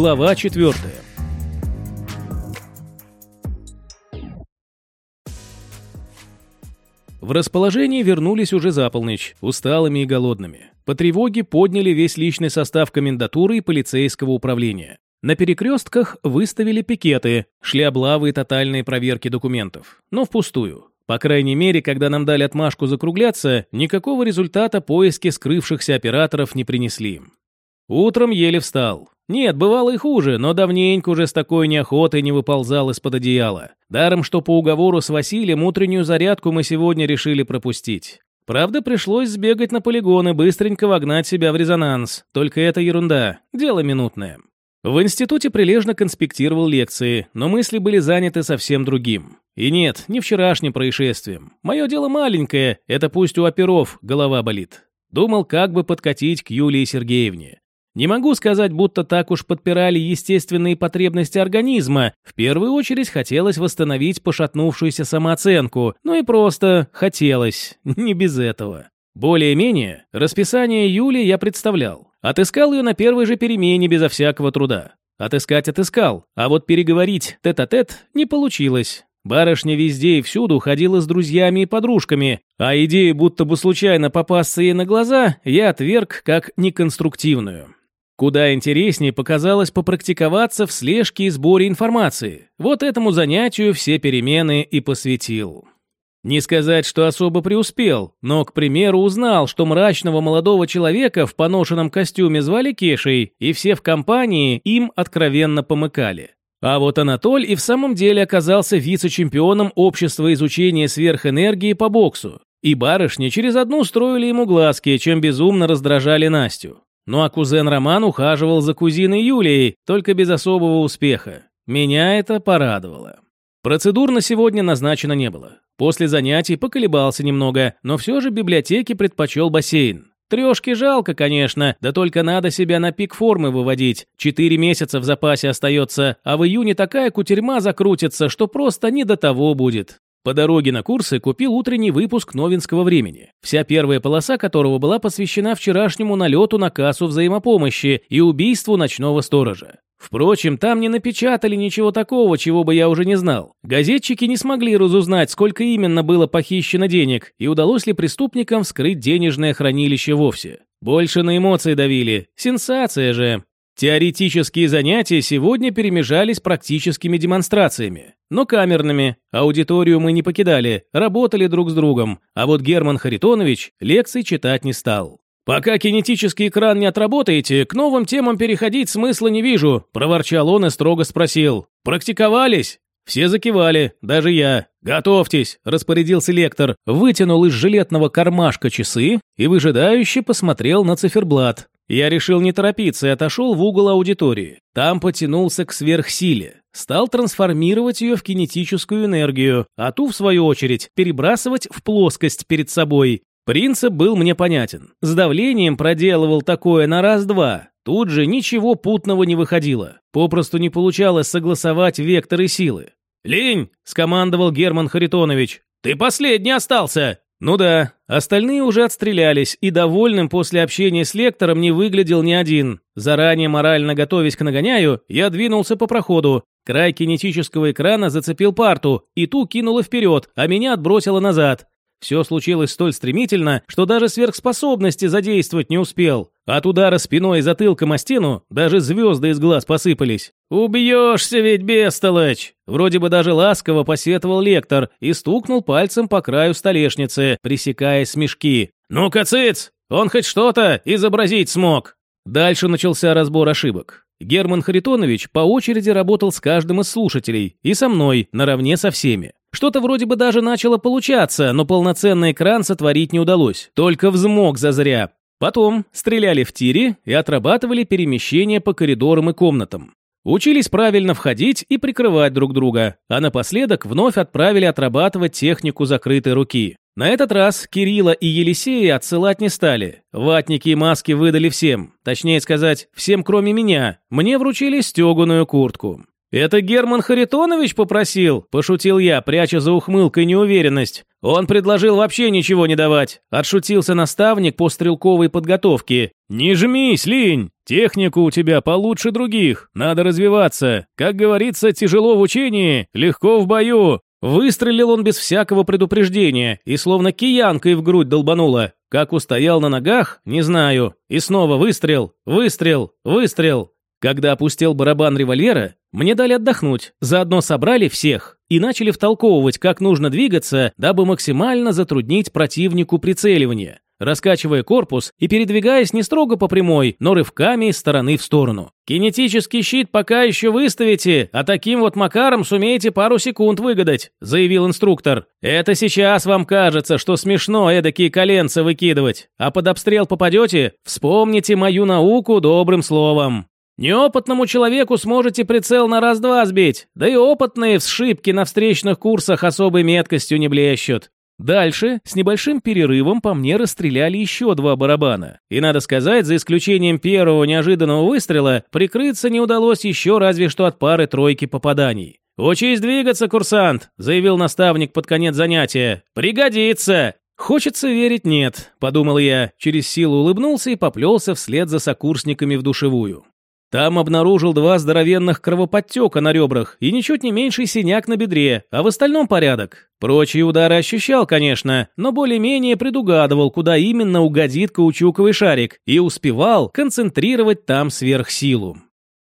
Глава 4. В расположение вернулись уже за полночь, усталыми и голодными. По тревоге подняли весь личный состав комендатуры и полицейского управления. На перекрестках выставили пикеты, шли облавы и тотальные проверки документов. Но впустую. По крайней мере, когда нам дали отмашку закругляться, никакого результата поиски скрывшихся операторов не принесли. Утром еле встал. Нет, бывало и хуже, но давненько уже с такой неохотой не выползал из-под одеяла. Даром, что по уговору с Василием утреннюю зарядку мы сегодня решили пропустить. Правда, пришлось сбегать на полигон и быстренько вогнать себя в резонанс. Только это ерунда, дело минутное. В институте прилежно конспектировал лекции, но мысли были заняты совсем другим. И нет, не вчерашним происшествием. Мое дело маленькое, это пусть у оперов голова болит. Думал, как бы подкатить к Юлии Сергеевне. Не могу сказать, будто так уж подпирали естественные потребности организма. В первую очередь хотелось восстановить пошатнувшуюся самооценку, ну и просто хотелось, не без этого. Более-менее, расписание Юли я представлял. Отыскал ее на первой же перемене безо всякого труда. Отыскать отыскал, а вот переговорить тет-а-тет -тет не получилось. Барышня везде и всюду ходила с друзьями и подружками, а идею будто бы случайно попасться ей на глаза я отверг как неконструктивную. Куда интереснее показалось попрактиковаться в слежке и сборе информации. Вот этому занятию все перемены и посвятил. Не сказать, что особо преуспел, но, к примеру, узнал, что мрачного молодого человека в поношенном костюме звали Кешей, и все в компании им откровенно помыкали. А вот Анатоль и в самом деле оказался вице-чемпионом общества изучения сверхэнергии по боксу. И барышни через одну строили ему глазки, чем безумно раздражали Настю. Ну а кузен Роман ухаживал за кузиной Юлией, только без особого успеха. Меня это порадовало. Процедур на сегодня назначено не было. После занятий поколебался немного, но все же библиотеке предпочел бассейн. Трешки жалко, конечно, да только надо себя на пик формы выводить. Четыре месяца в запасе остается, а в июне такая кутерьма закрутится, что просто не до того будет. По дороге на курсы купил утренний выпуск новинского времени, вся первая полоса которого была посвящена вчерашнему налету на кассу взаимопомощи и убийству ночного сторожа. Впрочем, там не напечатали ничего такого, чего бы я уже не знал. Газетчики не смогли разузнать, сколько именно было похищено денег, и удалось ли преступникам вскрыть денежное хранилище вовсе. Больше на эмоции давили. Сенсация же. Теоретические занятия сегодня перемежались практическими демонстрациями, но камерными. Аудиторию мы не покидали, работали друг с другом, а вот Герман Харитонович лекций читать не стал. «Пока кинетический экран не отработаете, к новым темам переходить смысла не вижу», – проворчал он и строго спросил. «Практиковались?» Все закивали, даже я. «Готовьтесь», – распорядился лектор, вытянул из жилетного кармашка часы и выжидающе посмотрел на циферблат. Я решил не торопиться и отошел в угол аудитории. Там потянулся к сверхсиле. Стал трансформировать ее в кинетическую энергию, а ту, в свою очередь, перебрасывать в плоскость перед собой. Принцип был мне понятен. С давлением проделывал такое на раз-два. Тут же ничего путного не выходило. Попросту не получалось согласовать векторы силы. «Лень!» – скомандовал Герман Харитонович. «Ты последний остался!» Ну да, остальные уже отстрелялись, и довольным после общения с лектором не выглядел ни один. Заранее морально готовясь к нагоняю, я двинулся по проходу. Край кинетического экрана зацепил парту, и ту кинуло вперед, а меня отбросило назад. Все случилось столь стремительно, что даже сверхспособности задействовать не успел. От удара спиной и затылком о стену даже звезды из глаз посыпались. «Убьешься ведь, бестолочь!» Вроде бы даже ласково посетовал лектор и стукнул пальцем по краю столешницы, пресекая смешки. «Ну-ка, цыц! Он хоть что-то изобразить смог!» Дальше начался разбор ошибок. Герман Харитонович по очереди работал с каждым из слушателей и со мной, наравне со всеми. Что-то вроде бы даже начало получаться, но полноценный экран сотворить не удалось. Только взмок зазря. Потом стреляли в тире и отрабатывали перемещение по коридорам и комнатам. Учились правильно входить и прикрывать друг друга, а напоследок вновь отправили отрабатывать технику закрытой руки. На этот раз Кирилла и Елисея отсылать не стали. Ватники и маски выдали всем. Точнее сказать, всем кроме меня. Мне вручили стеганую куртку. «Это Герман Харитонович попросил?» – пошутил я, пряча за ухмылкой неуверенность. «Он предложил вообще ничего не давать», – отшутился наставник по стрелковой подготовке. «Не жмись, линь!» – Технику у тебя получше других, надо развиваться. Как говорится, тяжело в учении, легко в бою. Выстрелил он без всякого предупреждения и словно киянкой в грудь долбануло. Как устоял на ногах, не знаю. И снова выстрел, выстрел, выстрел. Когда опустил барабан револьвера, мне дали отдохнуть, заодно собрали всех и начали втолковывать, как нужно двигаться, дабы максимально затруднить противнику прицеливание раскачивая корпус и передвигаясь не строго по прямой, но рывками из стороны в сторону. «Кинетический щит пока еще выставите, а таким вот макаром сумеете пару секунд выгадать», заявил инструктор. «Это сейчас вам кажется, что смешно эдакие коленца выкидывать, а под обстрел попадете, вспомните мою науку добрым словом». Неопытному человеку сможете прицел на раз-два сбить, да и опытные в сшибке на встречных курсах особой меткостью не блещут. Дальше, с небольшим перерывом, по мне расстреляли еще два барабана. И надо сказать, за исключением первого неожиданного выстрела, прикрыться не удалось еще разве что от пары-тройки попаданий. «Учись двигаться, курсант», — заявил наставник под конец занятия. «Пригодится!» «Хочется верить, нет», — подумал я, через силу улыбнулся и поплелся вслед за сокурсниками в душевую. Там обнаружил два здоровенных кровоподтека на ребрах и ничуть не меньший синяк на бедре, а в остальном порядок. Прочие удары ощущал, конечно, но более-менее предугадывал, куда именно угодит каучуковый шарик, и успевал концентрировать там сверхсилу.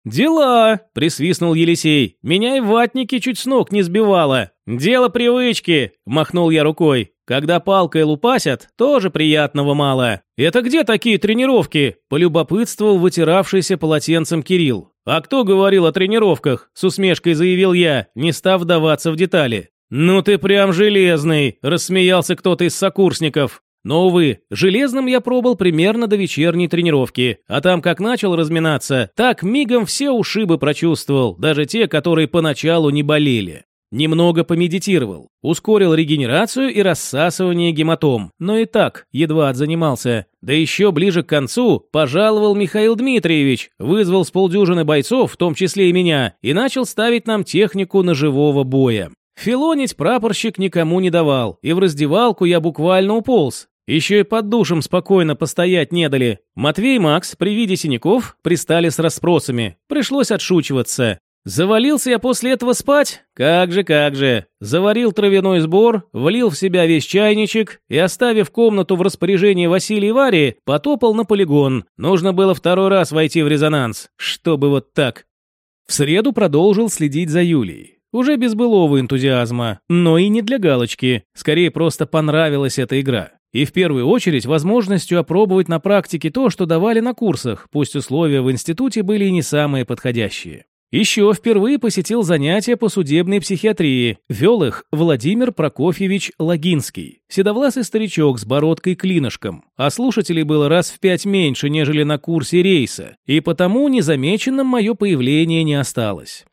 «Дела!» – присвистнул Елисей. «Меня и ватники чуть с ног не сбивало». «Дело привычки!» – махнул я рукой. Когда палкой лупасят, тоже приятного мало. Это где такие тренировки? Полюбопытствовал вытиравшийся полотенцем Кирилл. А кто говорил о тренировках? С усмешкой заявил я, не став вдаваться в детали. «Ну ты прям железный!» – рассмеялся кто-то из сокурсников. Но, увы, железным я пробыл примерно до вечерней тренировки, а там как начал разминаться, так мигом все ушибы прочувствовал, даже те, которые поначалу не болели. Немного помедитировал, ускорил регенерацию и рассасывание гематом, но и так едва отзанимался. Да еще ближе к концу пожаловал Михаил Дмитриевич, вызвал с полдюжины бойцов, в том числе и меня, и начал ставить нам технику ножевого боя. Филонить прапорщик никому не давал, и в раздевалку я буквально уполз. Еще и под душем спокойно постоять не дали. Матвей и Макс при виде синяков пристали с расспросами. Пришлось отшучиваться. Завалился я после этого спать? Как же, как же. Заварил травяной сбор, влил в себя весь чайничек и, оставив комнату в распоряжении Василия и Вари, потопал на полигон. Нужно было второй раз войти в резонанс. Чтобы вот так. В среду продолжил следить за Юлией. Уже без былого энтузиазма, но и не для галочки. Скорее, просто понравилась эта игра. И в первую очередь возможностью опробовать на практике то, что давали на курсах, пусть условия в институте были и не самые подходящие. Еще впервые посетил занятия по судебной психиатрии. Вел их Владимир Прокофьевич Логинский, седовласый старичок с бородкой-клинышком. А слушателей было раз в пять меньше, нежели на курсе рейса, и потому незамеченным мое появление не осталось.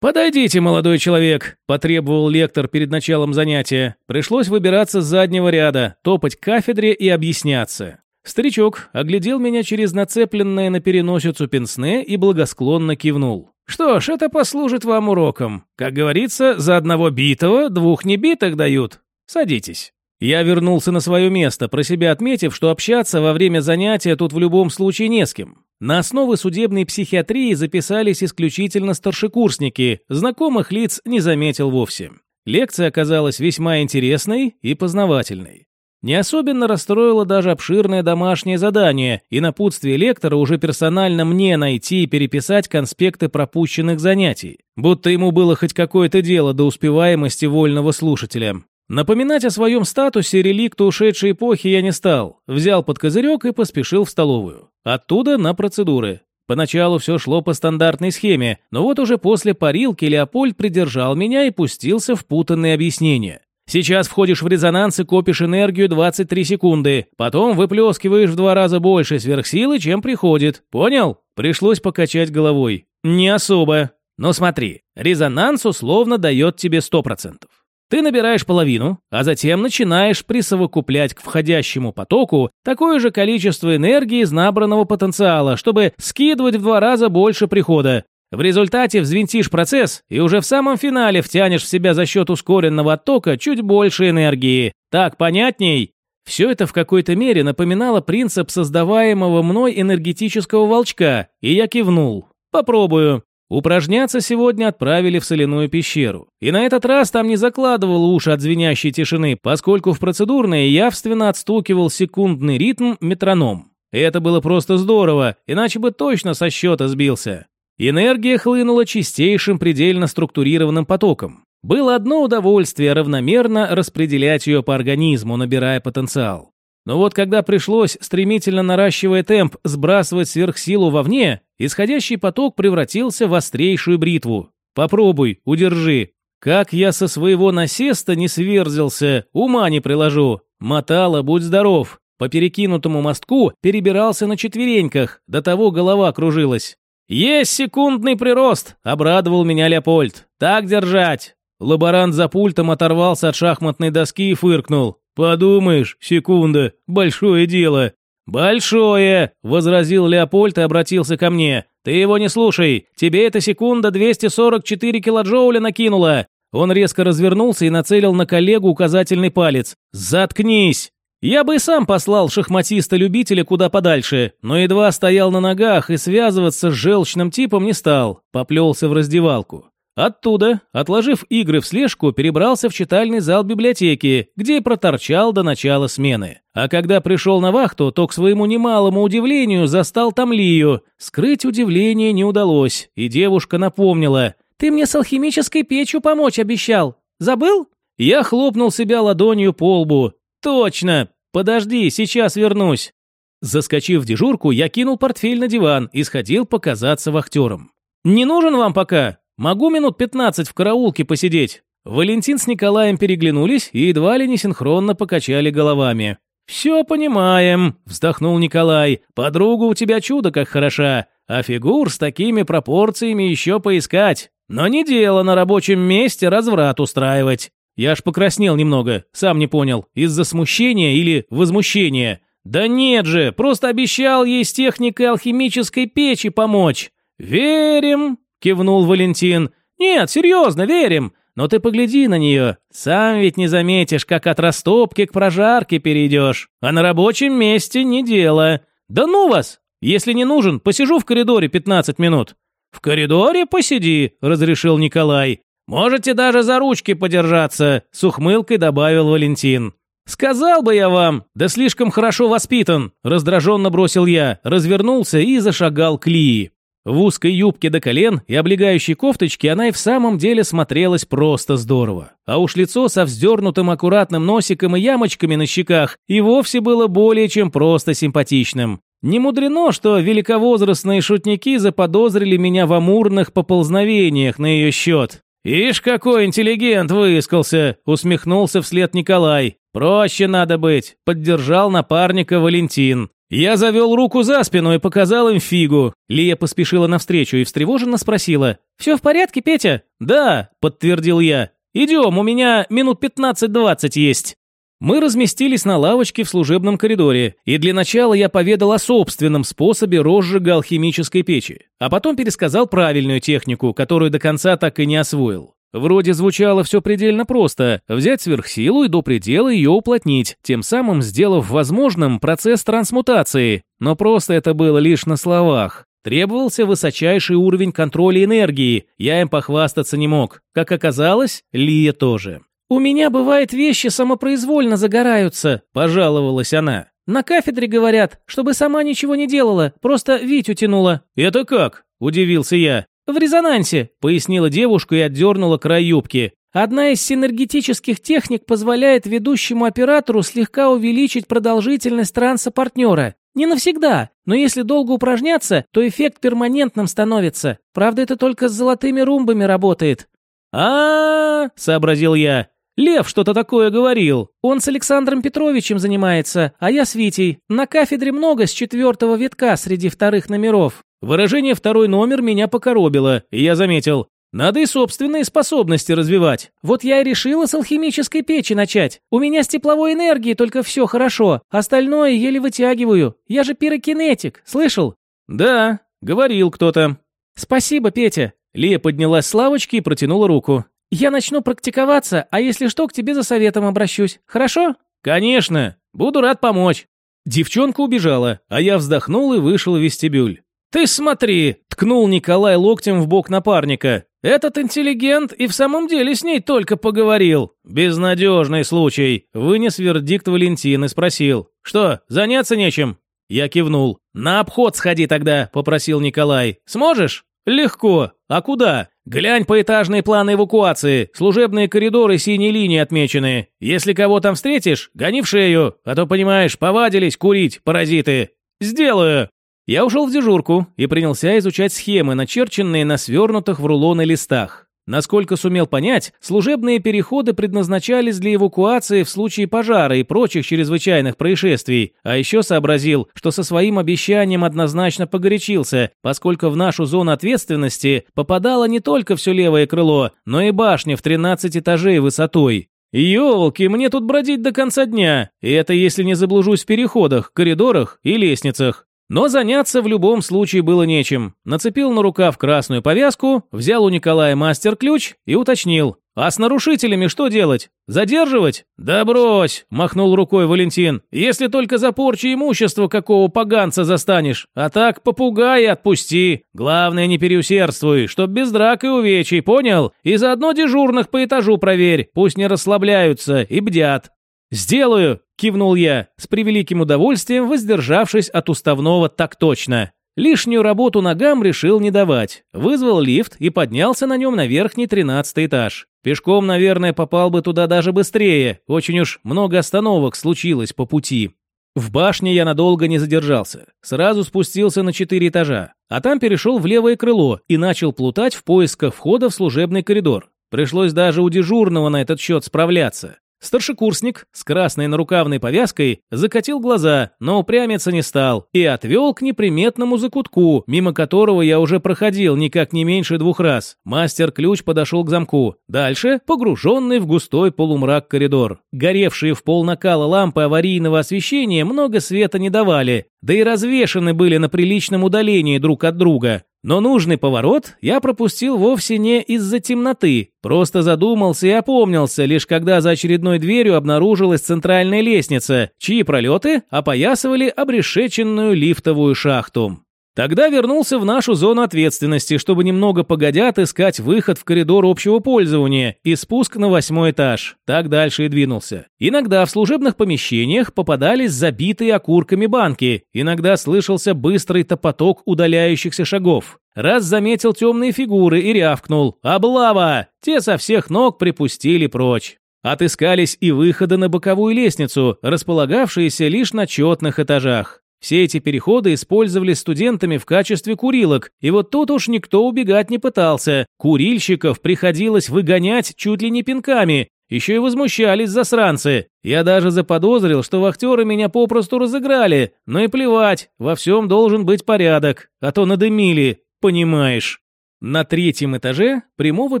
«Подойдите, молодой человек», – потребовал лектор перед началом занятия. Пришлось выбираться с заднего ряда, топать к кафедре и объясняться. Старичок оглядел меня через нацепленное на переносицу пенсне и благосклонно кивнул. Что ж, это послужит вам уроком. Как говорится, за одного битого двух небитых дают. Садитесь. Я вернулся на свое место, про себя отметив, что общаться во время занятия тут в любом случае не с кем. На основы судебной психиатрии записались исключительно старшекурсники, знакомых лиц не заметил вовсе. Лекция оказалась весьма интересной и познавательной. Не особенно расстроило даже обширное домашнее задание и напутствие лектора уже персонально мне найти и переписать конспекты пропущенных занятий, будто ему было хоть какое-то дело до успеваемости вольного слушателя. Напоминать о своем статусе реликту ушедшей эпохи я не стал, взял под козырек и поспешил в столовую. Оттуда на процедуры. Поначалу все шло по стандартной схеме, но вот уже после парилки Леопольд придержал меня и пустился в путанные объяснения. Сейчас входишь в резонанс и копишь энергию 23 секунды. Потом выплескиваешь в два раза больше сверхсилы, чем приходит. Понял? Пришлось покачать головой. Не особо. Но смотри, резонанс условно дает тебе 100%. Ты набираешь половину, а затем начинаешь присовокуплять к входящему потоку такое же количество энергии из набранного потенциала, чтобы скидывать в два раза больше прихода. В результате взвинтишь процесс и уже в самом финале втянешь в себя за счет ускоренного оттока чуть больше энергии. Так понятней? Все это в какой-то мере напоминало принцип создаваемого мной энергетического волчка, и я кивнул. Попробую. Упражняться сегодня отправили в соляную пещеру. И на этот раз там не закладывал уши от звенящей тишины, поскольку в процедурной явственно отстукивал секундный ритм метроном. Это было просто здорово, иначе бы точно со счета сбился. Энергия хлынула чистейшим предельно структурированным потоком. Было одно удовольствие равномерно распределять ее по организму, набирая потенциал. Но вот когда пришлось, стремительно наращивая темп, сбрасывать сверхсилу вовне, исходящий поток превратился в острейшую бритву. Попробуй, удержи. Как я со своего насеста не сверзился, ума не приложу. Мотало, будь здоров. По перекинутому мостку перебирался на четвереньках, до того голова кружилась. «Есть секундный прирост!» – обрадовал меня Леопольд. «Так держать!» Лаборант за пультом оторвался от шахматной доски и фыркнул. «Подумаешь, секунда, большое дело». «Большое!» – возразил Леопольд и обратился ко мне. «Ты его не слушай, тебе эта секунда 244 килоджоуля накинула!» Он резко развернулся и нацелил на коллегу указательный палец. «Заткнись!» Я бы и сам послал шахматиста-любителя куда подальше, но едва стоял на ногах и связываться с желчным типом не стал, поплелся в раздевалку. Оттуда, отложив игры в слежку, перебрался в читальный зал библиотеки, где и проторчал до начала смены. А когда пришел на вахту, то, к своему немалому удивлению, застал там Лию. Скрыть удивление не удалось, и девушка напомнила. «Ты мне с алхимической печью помочь обещал. Забыл?» Я хлопнул себя ладонью по лбу. «Точно! Подожди, сейчас вернусь!» Заскочив в дежурку, я кинул портфель на диван и сходил показаться вахтером. «Не нужен вам пока? Могу минут пятнадцать в караулке посидеть?» Валентин с Николаем переглянулись и едва ли не синхронно покачали головами. «Все понимаем», – вздохнул Николай. «Подруга у тебя чудо как хороша, а фигур с такими пропорциями еще поискать. Но не дело на рабочем месте разврат устраивать. Я аж покраснел немного, сам не понял, из-за смущения или возмущения. Да нет же, просто обещал ей с техникой алхимической печи помочь. Верим, кивнул Валентин. Нет, серьезно, верим. Но ты погляди на нее. Сам ведь не заметишь, как от растопки к прожарке перейдешь. А на рабочем месте не дело. Да ну вас! Если не нужен, посижу в коридоре 15 минут. В коридоре посиди, разрешил Николай. «Можете даже за ручки подержаться», — с ухмылкой добавил Валентин. «Сказал бы я вам, да слишком хорошо воспитан», — раздраженно бросил я, развернулся и зашагал к Лии. В узкой юбке до колен и облегающей кофточке она и в самом деле смотрелась просто здорово. А уж лицо со вздернутым аккуратным носиком и ямочками на щеках и вовсе было более чем просто симпатичным. Не мудрено, что великовозрастные шутники заподозрили меня в амурных поползновениях на ее счет. «Ишь, какой интеллигент выискался!» – усмехнулся вслед Николай. «Проще надо быть», – поддержал напарника Валентин. Я завел руку за спину и показал им фигу. Лия поспешила навстречу и встревоженно спросила. «Все в порядке, Петя?» «Да», – подтвердил я. «Идем, у меня минут пятнадцать-двадцать есть». Мы разместились на лавочке в служебном коридоре, и для начала я поведал о собственном способе розжига алхимической печи, а потом пересказал правильную технику, которую до конца так и не освоил. Вроде звучало все предельно просто – взять сверхсилу и до предела ее уплотнить, тем самым сделав возможным процесс трансмутации. Но просто это было лишь на словах. Требовался высочайший уровень контроля энергии, я им похвастаться не мог. Как оказалось, Лия тоже. «У меня, бывает, вещи самопроизвольно загораются», – пожаловалась она. «На кафедре говорят, чтобы сама ничего не делала, просто Витю тянула». «Это как?» – удивился я. «В резонансе», – пояснила девушка и отдернула край юбки. Одна из синергетических техник позволяет ведущему оператору слегка увеличить продолжительность транса партнера. Не навсегда, но если долго упражняться, то эффект перманентным становится. Правда, это только с золотыми румбами работает. а, -а, -а сообразил я. Лев что-то такое говорил. Он с Александром Петровичем занимается, а я с Витей. На кафедре много с четвертого витка среди вторых номеров. Выражение «второй номер» меня покоробило, и я заметил. Надо и собственные способности развивать. Вот я и решила с алхимической печи начать. У меня с тепловой энергией только все хорошо, остальное еле вытягиваю. Я же пирокинетик, слышал? Да, говорил кто-то. Спасибо, Петя. Лия поднялась с лавочки и протянула руку. «Я начну практиковаться, а если что, к тебе за советом обращусь. Хорошо?» «Конечно!» Буду рад помочь». Девчонка убежала, а я вздохнул и вышел в вестибюль. «Ты смотри!» – ткнул Николай локтем в бок напарника. «Этот интеллигент и в самом деле с ней только поговорил. Безнадежный случай!» – вынес вердикт Валентин и спросил. «Что, заняться нечем?» Я кивнул. «На обход сходи тогда», – попросил Николай. «Сможешь?» «Легко. А куда?» «Глянь по этажные планы эвакуации. Служебные коридоры синей линии отмечены. Если кого там встретишь, гони в шею, а то, понимаешь, повадились курить, паразиты». «Сделаю». Я ушел в дежурку и принялся изучать схемы, начерченные на свернутых в рулоны листах. Насколько сумел понять, служебные переходы предназначались для эвакуации в случае пожара и прочих чрезвычайных происшествий, а еще сообразил, что со своим обещанием однозначно погорячился, поскольку в нашу зону ответственности попадало не только все левое крыло, но и башня в 13 этажей высотой. Ёлки, мне тут бродить до конца дня, и это если не заблужусь в переходах, коридорах и лестницах. Но заняться в любом случае было нечем. Нацепил на рукав красную повязку, взял у Николая мастер-ключ и уточнил. «А с нарушителями что делать? Задерживать?» «Да брось!» – махнул рукой Валентин. «Если только за порчу имущества какого поганца застанешь. А так попугай отпусти. Главное, не переусердствуй, чтоб без драк и увечий, понял? И заодно дежурных по этажу проверь, пусть не расслабляются и бдят». «Сделаю!» – кивнул я, с превеликим удовольствием воздержавшись от уставного «так точно». Лишнюю работу ногам решил не давать. Вызвал лифт и поднялся на нем на верхний тринадцатый этаж. Пешком, наверное, попал бы туда даже быстрее. Очень уж много остановок случилось по пути. В башне я надолго не задержался. Сразу спустился на четыре этажа. А там перешел в левое крыло и начал плутать в поисках входа в служебный коридор. Пришлось даже у дежурного на этот счет справляться. Старшекурсник с красной нарукавной повязкой закатил глаза, но упрямиться не стал и отвел к неприметному закутку, мимо которого я уже проходил никак не меньше двух раз. Мастер-ключ подошел к замку. Дальше погруженный в густой полумрак коридор. Горевшие в пол накала лампы аварийного освещения много света не давали, да и развешаны были на приличном удалении друг от друга. Но нужный поворот я пропустил вовсе не из-за темноты, просто задумался и опомнился, лишь когда за очередной дверью обнаружилась центральная лестница, чьи пролеты опоясывали обрешеченную лифтовую шахту. Тогда вернулся в нашу зону ответственности, чтобы немного погодя отыскать выход в коридор общего пользования и спуск на восьмой этаж. Так дальше и двинулся. Иногда в служебных помещениях попадались забитые окурками банки, иногда слышался быстрый топоток удаляющихся шагов. Раз заметил темные фигуры и рявкнул «Облава!» Те со всех ног припустили прочь. Отыскались и выходы на боковую лестницу, располагавшиеся лишь на четных этажах. Все эти переходы использовались студентами в качестве курилок, и вот тут уж никто убегать не пытался. Курильщиков приходилось выгонять чуть ли не пинками, еще и возмущались засранцы. Я даже заподозрил, что вахтеры меня попросту разыграли, но и плевать, во всем должен быть порядок, а то надымили, понимаешь. На третьем этаже прямого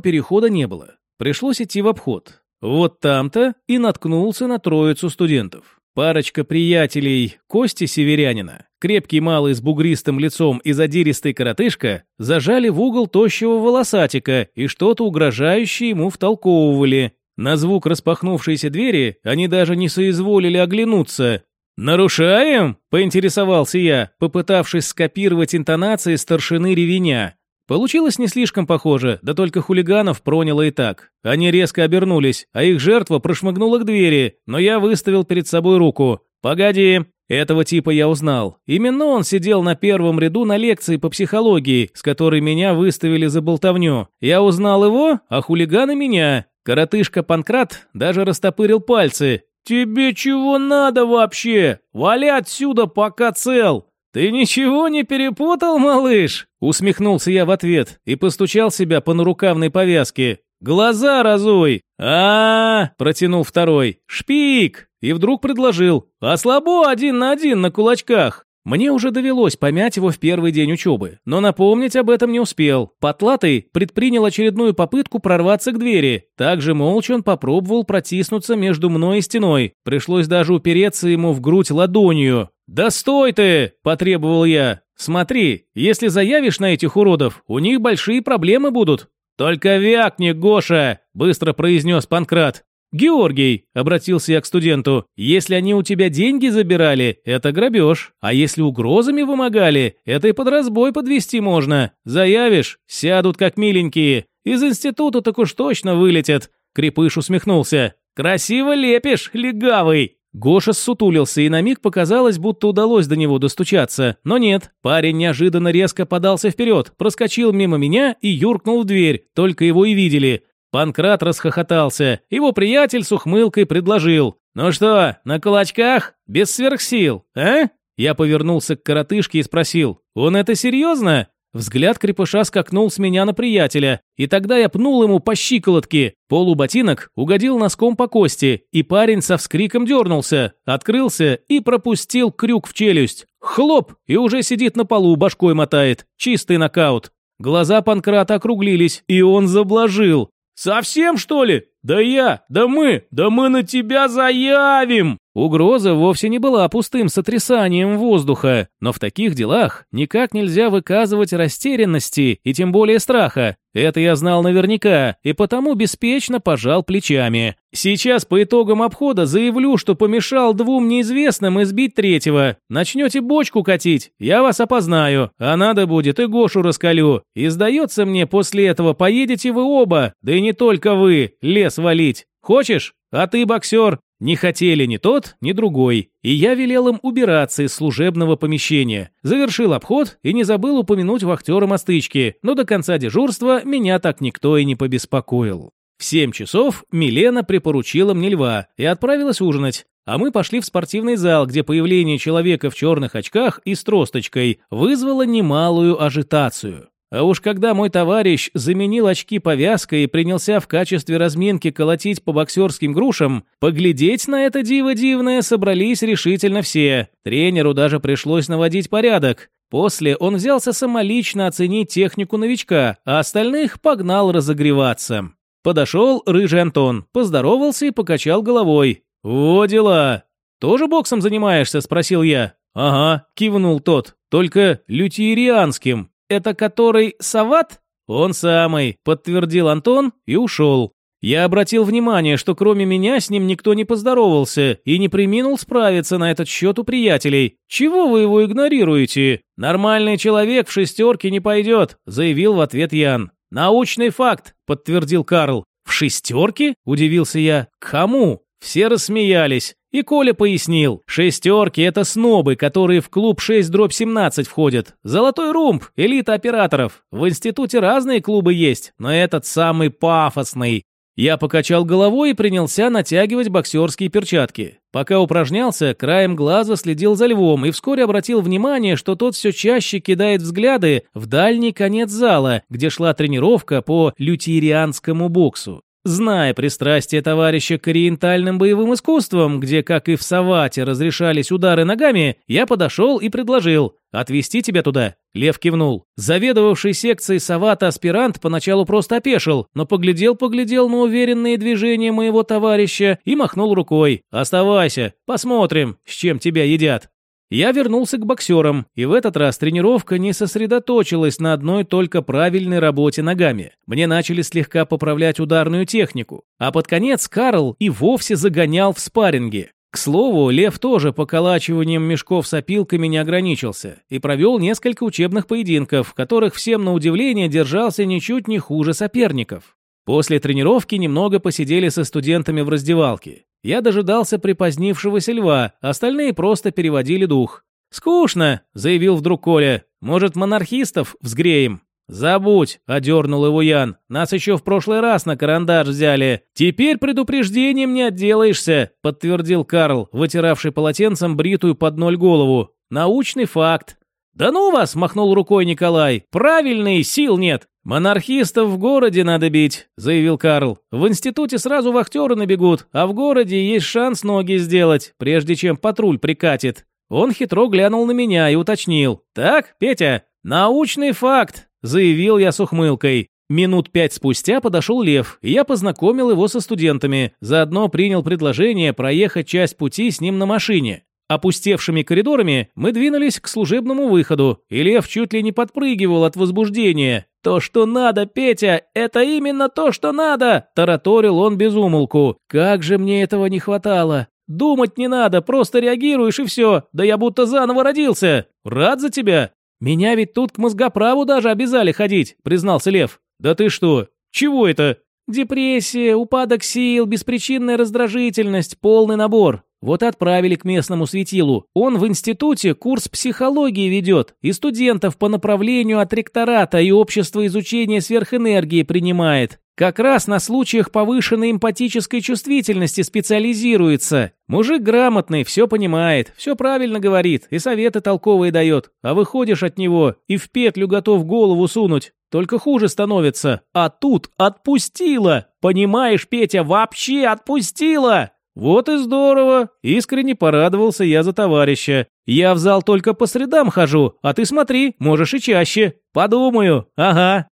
перехода не было. Пришлось идти в обход. Вот там-то и наткнулся на троицу студентов. Парочка приятелей Кости Северянина, крепкий малый с бугристым лицом и задиристый коротышка, зажали в угол тощего волосатика и что-то угрожающее ему втолковывали. На звук распахнувшейся двери они даже не соизволили оглянуться. «Нарушаем?» – поинтересовался я, попытавшись скопировать интонации старшины ревеня. Получилось не слишком похоже, да только хулиганов проняло и так. Они резко обернулись, а их жертва прошмыгнула к двери, но я выставил перед собой руку. «Погоди!» Этого типа я узнал. Именно он сидел на первом ряду на лекции по психологии, с которой меня выставили за болтовню. Я узнал его, а хулиганы меня. Коротышка Панкрат даже растопырил пальцы. «Тебе чего надо вообще? Вали отсюда, пока цел!» «Ты ничего не перепутал, малыш?» Усмехнулся я в ответ и постучал себя по нарукавной повязке. «Глаза разуй!» а, -а, -а протянул второй. «Шпик!» И вдруг предложил. «А слабо один на один на кулачках!» Мне уже довелось помять его в первый день учебы, но напомнить об этом не успел. Потлатый предпринял очередную попытку прорваться к двери. Также молча он попробовал протиснуться между мной и стеной. Пришлось даже упереться ему в грудь ладонью. «Да стой ты!» – потребовал я. «Смотри, если заявишь на этих уродов, у них большие проблемы будут». «Только вякни, Гоша!» – быстро произнес Панкрат. «Георгий», — обратился я к студенту, — «если они у тебя деньги забирали, это грабеж, а если угрозами вымогали, это и под разбой подвести можно. Заявишь, сядут как миленькие. Из института так уж точно вылетят». Крепыш усмехнулся. «Красиво лепишь, легавый!» Гоша ссутулился, и на миг показалось, будто удалось до него достучаться. Но нет, парень неожиданно резко подался вперед, проскочил мимо меня и юркнул в дверь, только его и видели. Панкрат расхохотался. Его приятель с ухмылкой предложил. «Ну что, на кулачках? Без сверхсил, а?» Я повернулся к коротышке и спросил. «Он это серьезно?» Взгляд крепыша скакнул с меня на приятеля, и тогда я пнул ему по щиколотке. Полуботинок угодил носком по кости, и парень со вскриком дернулся, открылся и пропустил крюк в челюсть. Хлоп! И уже сидит на полу, башкой мотает. Чистый нокаут. Глаза Панкрата округлились, и он заблажил. «Совсем, что ли? Да я, да мы, да мы на тебя заявим!» Угроза вовсе не была пустым сотрясанием воздуха, но в таких делах никак нельзя выказывать растерянности и тем более страха. Это я знал наверняка, и потому беспечно пожал плечами. Сейчас по итогам обхода заявлю, что помешал двум неизвестным избить третьего. Начнете бочку катить, я вас опознаю, а надо будет и Гошу раскалю. И сдается мне, после этого поедете вы оба, да и не только вы, лес валить. Хочешь? А ты боксер, не хотели ни тот, ни другой, и я велел им убираться из служебного помещения. Завершил обход и не забыл упомянуть вахтерам о стычке, но до конца дежурства меня так никто и не побеспокоил. В семь часов Милена припоручила мне льва и отправилась ужинать, а мы пошли в спортивный зал, где появление человека в черных очках и с тросточкой вызвало немалую ажитацию. А уж когда мой товарищ заменил очки повязкой и принялся в качестве разминки колотить по боксерским грушам, поглядеть на это диво дивное собрались решительно все. Тренеру даже пришлось наводить порядок. После он взялся самолично оценить технику новичка, а остальных погнал разогреваться. Подошел рыжий Антон, поздоровался и покачал головой. «Во дела!» «Тоже боксом занимаешься?» – спросил я. «Ага», – кивнул тот, – «только лютиерианским. «Это который Сават?» «Он самый», — подтвердил Антон и ушел. Я обратил внимание, что кроме меня с ним никто не поздоровался и не приминул справиться на этот счет у приятелей. «Чего вы его игнорируете?» «Нормальный человек в шестерке не пойдет», — заявил в ответ Ян. «Научный факт», — подтвердил Карл. «В шестерке?» – удивился я. «Кому?» Все рассмеялись. И Коля пояснил, шестерки – это снобы, которые в клуб 6 дробь 17 входят. Золотой румб, элита операторов. В институте разные клубы есть, но этот самый пафосный. Я покачал головой и принялся натягивать боксерские перчатки. Пока упражнялся, краем глаза следил за львом и вскоре обратил внимание, что тот все чаще кидает взгляды в дальний конец зала, где шла тренировка по лютиерианскому боксу. Зная пристрастие товарища к ориентальным боевым искусствам, где, как и в Савате, разрешались удары ногами, я подошел и предложил «Отвезти тебя туда?» Лев кивнул. Заведовавший секцией Савата аспирант поначалу просто опешил, но поглядел-поглядел на уверенные движения моего товарища и махнул рукой. «Оставайся, посмотрим, с чем тебя едят». Я вернулся к боксерам, и в этот раз тренировка не сосредоточилась на одной только правильной работе ногами. Мне начали слегка поправлять ударную технику, а под конец Карл и вовсе загонял в спарринге. К слову, Лев тоже поколачиванием мешков с опилками не ограничился и провел несколько учебных поединков, в которых всем на удивление держался ничуть не хуже соперников. После тренировки немного посидели со студентами в раздевалке. Я дожидался припозднившегося льва, остальные просто переводили дух. «Скучно», — заявил вдруг Коля. «Может, монархистов взгреем?» «Забудь», — одернул его Ян. «Нас еще в прошлый раз на карандаш взяли. Теперь предупреждением не отделаешься», — подтвердил Карл, вытиравший полотенцем бритую под ноль голову. «Научный факт». «Да ну вас!» – махнул рукой Николай. «Правильный, сил нет!» «Монархистов в городе надо бить», – заявил Карл. «В институте сразу вахтеры набегут, а в городе есть шанс ноги сделать, прежде чем патруль прикатит». Он хитро глянул на меня и уточнил. «Так, Петя, научный факт», – заявил я с ухмылкой. Минут пять спустя подошел Лев, и я познакомил его со студентами, заодно принял предложение проехать часть пути с ним на машине. Опустевшими коридорами мы двинулись к служебному выходу, и Лев чуть ли не подпрыгивал от возбуждения. «То, что надо, Петя, это именно то, что надо!» – тараторил он без умолку. «Как же мне этого не хватало! Думать не надо, просто реагируешь и все. Да я будто заново родился. Рад за тебя. Меня ведь тут к мозгоправу даже обязали ходить, признался Лев. Да ты что? Чего это? Депрессия, упадок сил, беспричинная раздражительность, полный набор. Вот отправили к местному светилу. Он в институте курс психологии ведет, и студентов по направлению от ректората и общества изучения сверхэнергии принимает. Как раз на случаях повышенной эмпатической чувствительности специализируется. Мужик грамотный, все понимает, все правильно говорит и советы толковые дает. А выходишь от него и в петлю готов голову сунуть. Только хуже становится. А тут отпустила. Понимаешь, Петя, вообще отпустила. Вот и здорово. Искренне порадовался я за товарища. Я в зал только по средам хожу, а ты смотри, можешь и чаще. Подумаю. Ага.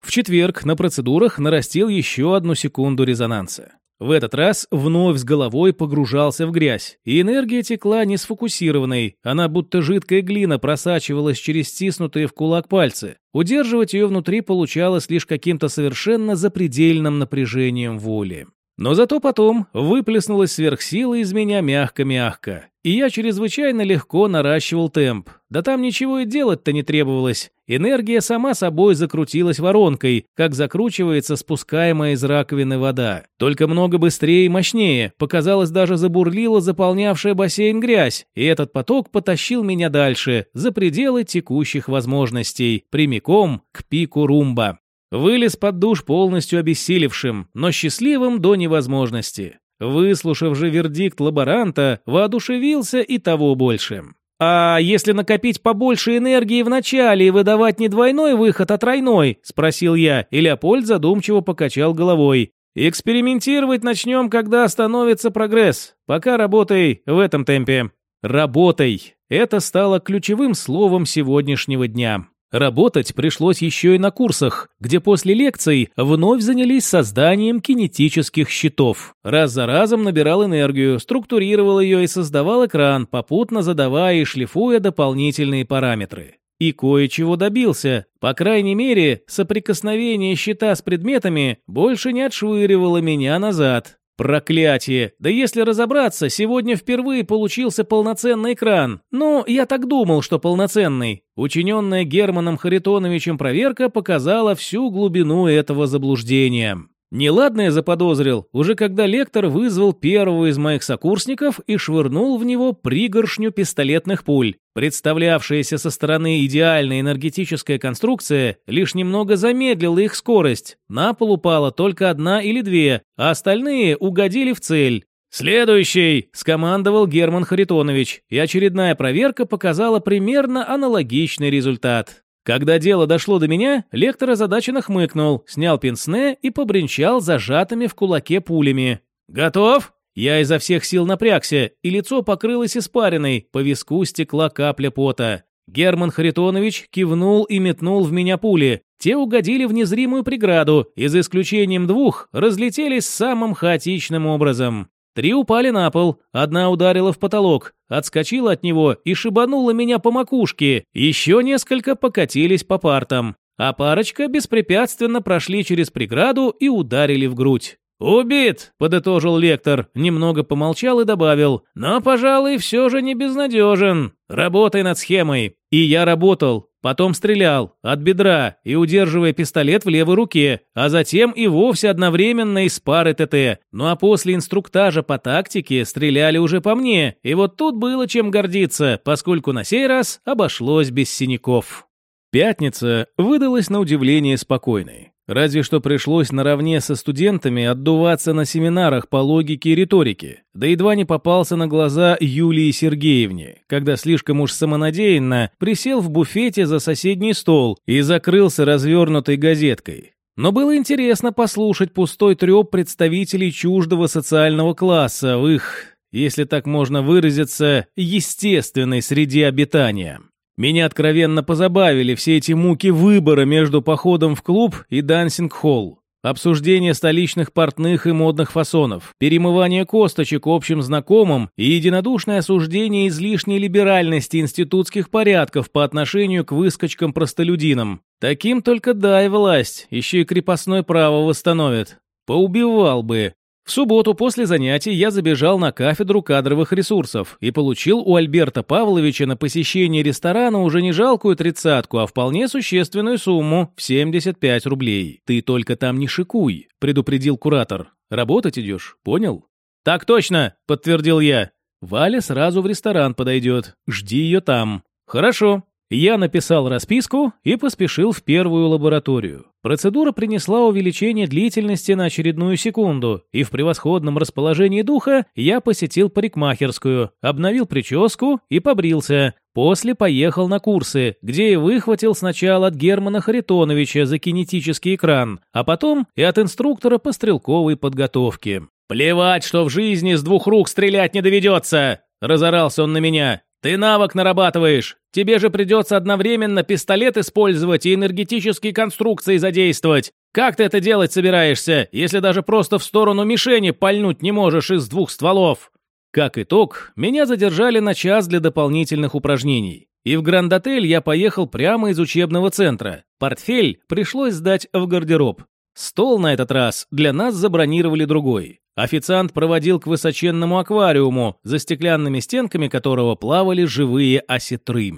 В четверг на процедурах нарастил еще одну секунду резонанса. В этот раз вновь с головой погружался в грязь, и энергия текла не сфокусированной, она будто жидкая глина просачивалась через стиснутые в кулак пальцы. Удерживать ее внутри получалось лишь каким-то совершенно запредельным напряжением воли. Но зато потом выплеснулась сверхсила из меня мягко-мягко, и я чрезвычайно легко наращивал темп. Да там ничего и делать-то не требовалось. Энергия сама собой закрутилась воронкой, как закручивается спускаемая из раковины вода. Только много быстрее и мощнее. Показалось, даже забурлила заполнявшая бассейн грязь, и этот поток потащил меня дальше, за пределы текущих возможностей, прямиком к пику румба. Вылез под душ полностью обессилевшим, но счастливым до невозможности. Выслушав же вердикт лаборанта, воодушевился и того больше. «А если накопить побольше энергии в начале и выдавать не двойной выход, а тройной?» – спросил я, и Леопольд задумчиво покачал головой. «Экспериментировать начнем, когда остановится прогресс. Пока работай в этом темпе». «Работай» – это стало ключевым словом сегодняшнего дня. Работать пришлось еще и на курсах, где после лекций вновь занялись созданием кинетических щитов. Раз за разом набирал энергию, структурировал ее и создавал экран, попутно задавая и шлифуя дополнительные параметры. И кое-чего добился. По крайней мере, соприкосновение щита с предметами больше не отшвыривало меня назад. Проклятие! Да если разобраться, сегодня впервые получился полноценный экран. Ну, я так думал, что полноценный. Учиненная Германом Харитоновичем проверка показала всю глубину этого заблуждения. Неладное заподозрил, уже когда лектор вызвал первого из моих сокурсников и швырнул в него пригоршню пистолетных пуль. Представлявшаяся со стороны идеальная энергетическая конструкция лишь немного замедлила их скорость. На пол упала только одна или две, а остальные угодили в цель. «Следующий!» – скомандовал Герман Харитонович, и очередная проверка показала примерно аналогичный результат. Когда дело дошло до меня, лектор озадаченно хмыкнул, снял пенсне и побренчал зажатыми в кулаке пулями. «Готов?» Я изо всех сил напрягся, и лицо покрылось испариной, по виску стекла капля пота. Герман Харитонович кивнул и метнул в меня пули. Те угодили в незримую преграду и, за исключением двух, разлетелись самым хаотичным образом. Три упали на пол, одна ударила в потолок, отскочила от него и шибанула меня по макушке, еще несколько покатились по партам, а парочка беспрепятственно прошли через преграду и ударили в грудь. «Убит!» – подытожил лектор, немного помолчал и добавил. «Но, пожалуй, все же не безнадежен. Работай над схемой». И я работал. Потом стрелял от бедра и удерживая пистолет в левой руке, а затем и вовсе одновременно из пары ТТ. Ну а после инструктажа по тактике стреляли уже по мне, и вот тут было чем гордиться, поскольку на сей раз обошлось без синяков. Пятница выдалась на удивление спокойной. Разве что пришлось наравне со студентами отдуваться на семинарах по логике и риторике, да едва не попался на глаза Юлии Сергеевне, когда слишком уж самонадеянно присел в буфете за соседний стол и закрылся развернутой газеткой. Но было интересно послушать пустой треп представителей чуждого социального класса в их, если так можно выразиться, естественной среде обитания. Меня откровенно позабавили все эти муки выбора между походом в клуб и дансинг-холл. обсуждение столичных портных и модных фасонов, перемывание косточек общим знакомым и единодушное осуждение излишней либеральности институтских порядков по отношению к выскочкам-простолюдинам. Таким только дай власть, еще и крепостное право восстановит. Поубивал бы. В субботу после занятий я забежал на кафедру кадровых ресурсов и получил у Альберта Павловича на посещение ресторана уже не жалкую тридцатку, а вполне существенную сумму в 75 рублей. «Ты только там не шикуй», — предупредил куратор. «Работать идешь, понял?» «Так точно», — подтвердил я. «Валя сразу в ресторан подойдет. Жди ее там». «Хорошо», я написал расписку и поспешил в первую лабораторию. Процедура принесла увеличение длительности на очередную секунду, и в превосходном расположении духа я посетил парикмахерскую, обновил прическу и побрился. После поехал на курсы, где и выхватил сначала от Германа Харитоновича за кинетический экран, а потом и от инструктора по стрелковой подготовке. «Плевать, что в жизни с двух рук стрелять не доведется!» – разорался он на меня. Ты навык нарабатываешь. Тебе же придется одновременно пистолет использовать и энергетические конструкции задействовать. Как ты это делать собираешься, если даже просто в сторону мишени пальнуть не можешь из двух стволов? Как итог, меня задержали на час для дополнительных упражнений. И в Гранд-отель я поехал прямо из учебного центра. Портфель пришлось сдать в гардероб. Стол на этот раз для нас забронировали другой. Официант проводил к высоченному аквариуму, за стеклянными стенками которого плавали живые осетры.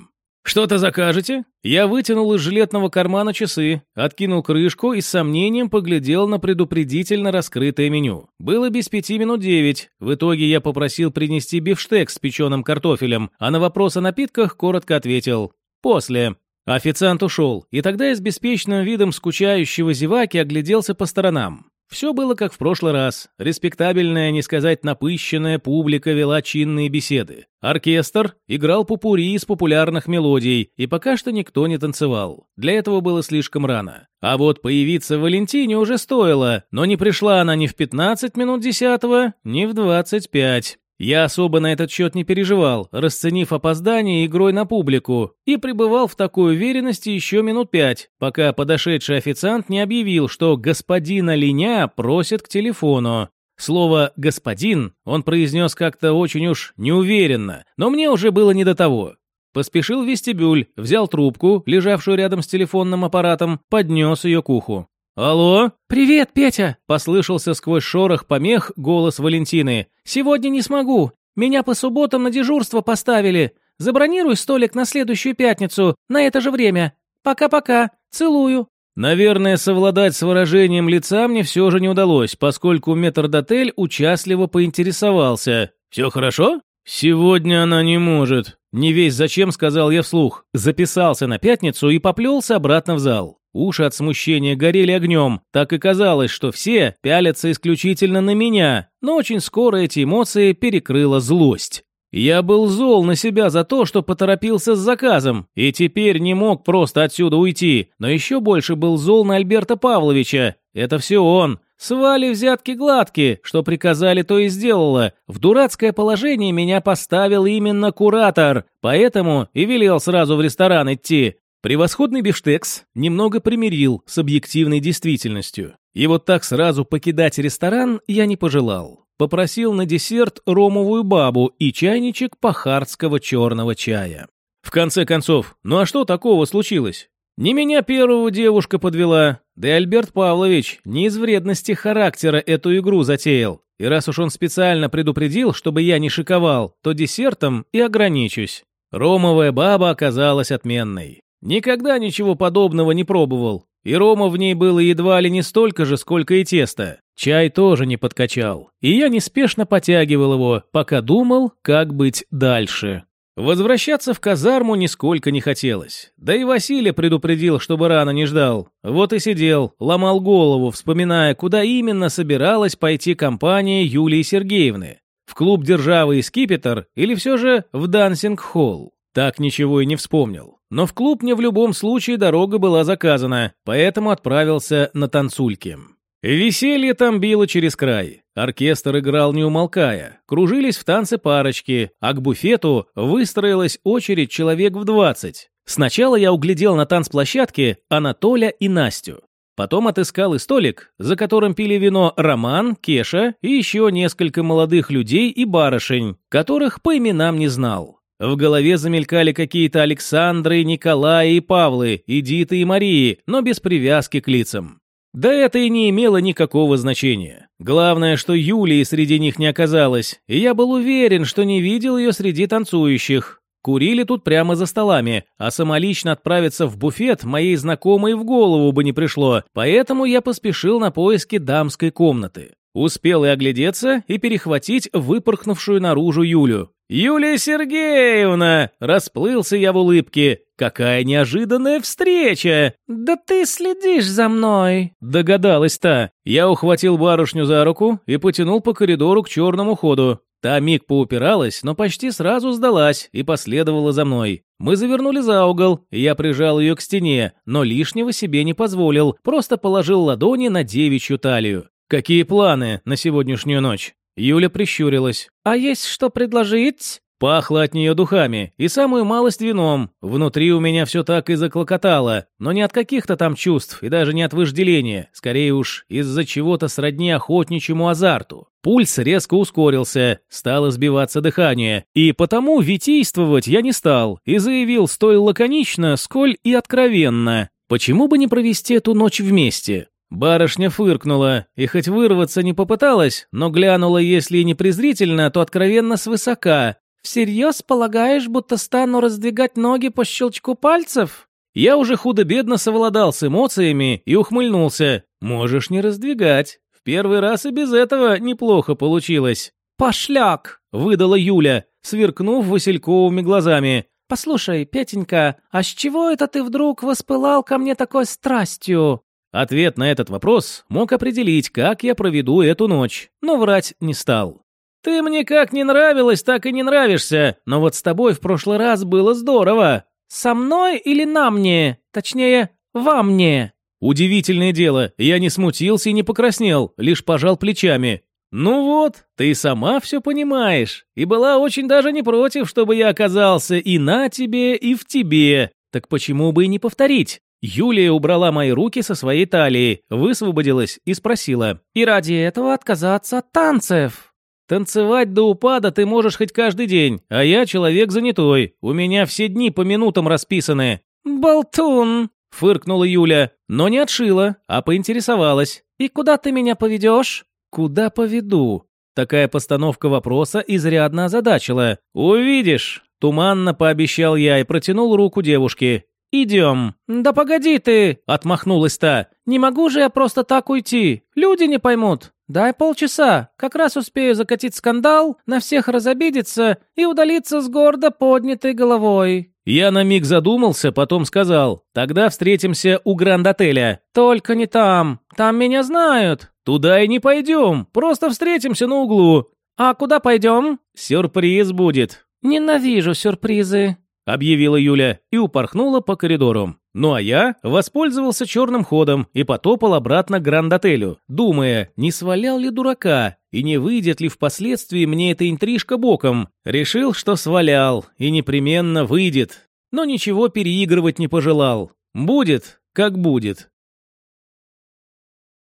«Что-то закажете?» Я вытянул из жилетного кармана часы, откинул крышку и с сомнением поглядел на предупредительно раскрытое меню. Было без пяти минут девять. В итоге я попросил принести бифштекс с печеным картофелем, а на вопрос о напитках коротко ответил «после». Официант ушел, и тогда я с беспечным видом скучающего зеваки огляделся по сторонам. Все было как в прошлый раз. Респектабельная, не сказать напыщенная публика вела чинные беседы. Оркестр играл пупури из популярных мелодий, и пока что никто не танцевал. Для этого было слишком рано. А вот появиться Валентине уже стоило, но не пришла она ни в 15 минут десятого, ни в 25. Я особо на этот счет не переживал, расценив опоздание игрой на публику, и пребывал в такой уверенности еще минут пять, пока подошедший официант не объявил, что господина Линя просит к телефону. Слово «господин» он произнес как-то очень уж неуверенно, но мне уже было не до того. Поспешил в вестибюль, взял трубку, лежавшую рядом с телефонным аппаратом, поднес ее к уху. «Алло?» «Привет, Петя!» – послышался сквозь шорох помех голос Валентины. «Сегодня не смогу. Меня по субботам на дежурство поставили. Забронируй столик на следующую пятницу, на это же время. Пока-пока. Целую». Наверное, совладать с выражением лица мне все же не удалось, поскольку метрдотель участливо поинтересовался. «Все хорошо?» «Сегодня она не может». Не весь зачем, сказал я вслух. Записался на пятницу и поплелся обратно в зал. Уши от смущения горели огнем. Так и казалось, что все пялятся исключительно на меня, но очень скоро эти эмоции перекрыла злость. Я был зол на себя за то, что поторопился с заказом, и теперь не мог просто отсюда уйти, но еще больше был зол на Альберта Павловича. Это все он. Свали взятки гладкие, что приказали, то и сделала. В дурацкое положение меня поставил именно куратор, поэтому и велел сразу в ресторан идти. Превосходный бифштекс немного примирил с объективной действительностью. И вот так сразу покидать ресторан я не пожелал. Попросил на десерт ромовую бабу и чайничек пахарского черного чая. В конце концов, ну а что такого случилось? Не меня первого девушка подвела, да и Альберт Павлович не из вредности характера эту игру затеял. И раз уж он специально предупредил, чтобы я не шиковал, то десертом и ограничусь. Ромовая баба оказалась отменной. Никогда ничего подобного не пробовал. И рома в ней было едва ли не столько же, сколько и тесто. Чай тоже не подкачал. И я неспешно потягивал его, пока думал, как быть дальше. Возвращаться в казарму нисколько не хотелось. Да и Василий предупредил, чтобы рано не ждал. Вот и сидел, ломал голову, вспоминая, куда именно собиралась пойти компания Юлии Сергеевны. В клуб «Державы и скипетр» или все же в Дансинг-холл. Так ничего и не вспомнил. Но в клуб мне в любом случае дорога была заказана, поэтому отправился на танцульки. Веселье там било через край. Оркестр играл не умолкая. Кружились в танце парочки, а к буфету выстроилась очередь человек в двадцать. Сначала я углядел на танцплощадке Анатоля и Настю. Потом отыскал и столик, за которым пили вино Роман, Кеша и еще несколько молодых людей и барышень, которых по именам не знал. В голове замелькали какие-то Александры, Николаи и Павлы, Эдиты и Марии, но без привязки к лицам. Да это и не имело никакого значения. Главное, что Юлии среди них не оказалось, и я был уверен, что не видел ее среди танцующих. Курили тут прямо за столами, а самолично отправиться в буфет моей знакомой в голову бы не пришло, поэтому я поспешил на поиски дамской комнаты. Успел и оглядеться, и перехватить выпорхнувшую наружу Юлю. «Юлия Сергеевна!» – расплылся я в улыбке. «Какая неожиданная встреча!» «Да ты следишь за мной!» – догадалась та. Я ухватил барышню за руку и потянул по коридору к черному ходу. Та миг поупиралась, но почти сразу сдалась и последовала за мной. Мы завернули за угол, и я прижал ее к стене, но лишнего себе не позволил, просто положил ладони на девичью талию. «Какие планы на сегодняшнюю ночь?» Юля прищурилась. «А есть что предложить?» Пахло от нее духами и самую малость вином. Внутри у меня все так и заклокотало, но не от каких-то там чувств и даже не от вожделения, скорее уж из-за чего-то сродни охотничьему азарту. Пульс резко ускорился, стало сбиваться дыхание, и потому витийствовать я не стал и заявил столь лаконично, сколь и откровенно. Почему бы не провести эту ночь вместе? Барышня фыркнула и хоть вырваться не попыталась, но глянула, если и не презрительно, то откровенно свысока. «Всерьез полагаешь, будто стану раздвигать ноги по щелчку пальцев?» Я уже худо-бедно совладал с эмоциями и ухмыльнулся. «Можешь не раздвигать. В первый раз и без этого неплохо получилось». «Пошляк!» — выдала Юля, сверкнув васильковыми глазами. «Послушай, Петенька, а с чего это ты вдруг воспылал ко мне такой страстью?» Ответ на этот вопрос мог определить, как я проведу эту ночь, но врать не стал. «Ты мне как не нравилась, так и не нравишься, но вот с тобой в прошлый раз было здорово». «Со мной или на мне? Точнее, во мне?» Удивительное дело, я не смутился и не покраснел, лишь пожал плечами. «Ну вот, ты сама все понимаешь, и была очень даже не против, чтобы я оказался и на тебе, и в тебе. Так почему бы и не повторить?» Юлия убрала мои руки со своей талии, высвободилась и спросила. «И ради этого отказаться от танцев?» «Танцевать до упада ты можешь хоть каждый день, а я человек занятой. У меня все дни по минутам расписаны». «Болтун!» — фыркнула Юля, но не отшила, а поинтересовалась. «И куда ты меня поведешь?» «Куда поведу?» Такая постановка вопроса изрядно озадачила. «Увидишь!» — туманно пообещал я и протянул руку девушке. «Идем». «Да погоди ты!» — отмахнулась та. «Не могу же я просто так уйти. Люди не поймут. Дай полчаса. Как раз успею закатить скандал, на всех разобидеться и удалиться с гордо поднятой головой». Я на миг задумался, потом сказал. «Тогда встретимся у Гранд-отеля». «Только не там. Там меня знают». «Туда и не пойдем. Просто встретимся на углу». «А куда пойдем?» «Сюрприз будет». «Ненавижу сюрпризы» объявила Юля и упорхнула по коридору. Ну а я воспользовался черным ходом и потопал обратно к Гранд-отелю, думая, не свалял ли дурака и не выйдет ли впоследствии мне эта интрижка боком. Решил, что свалял и непременно выйдет, но ничего переигрывать не пожелал. Будет, как будет.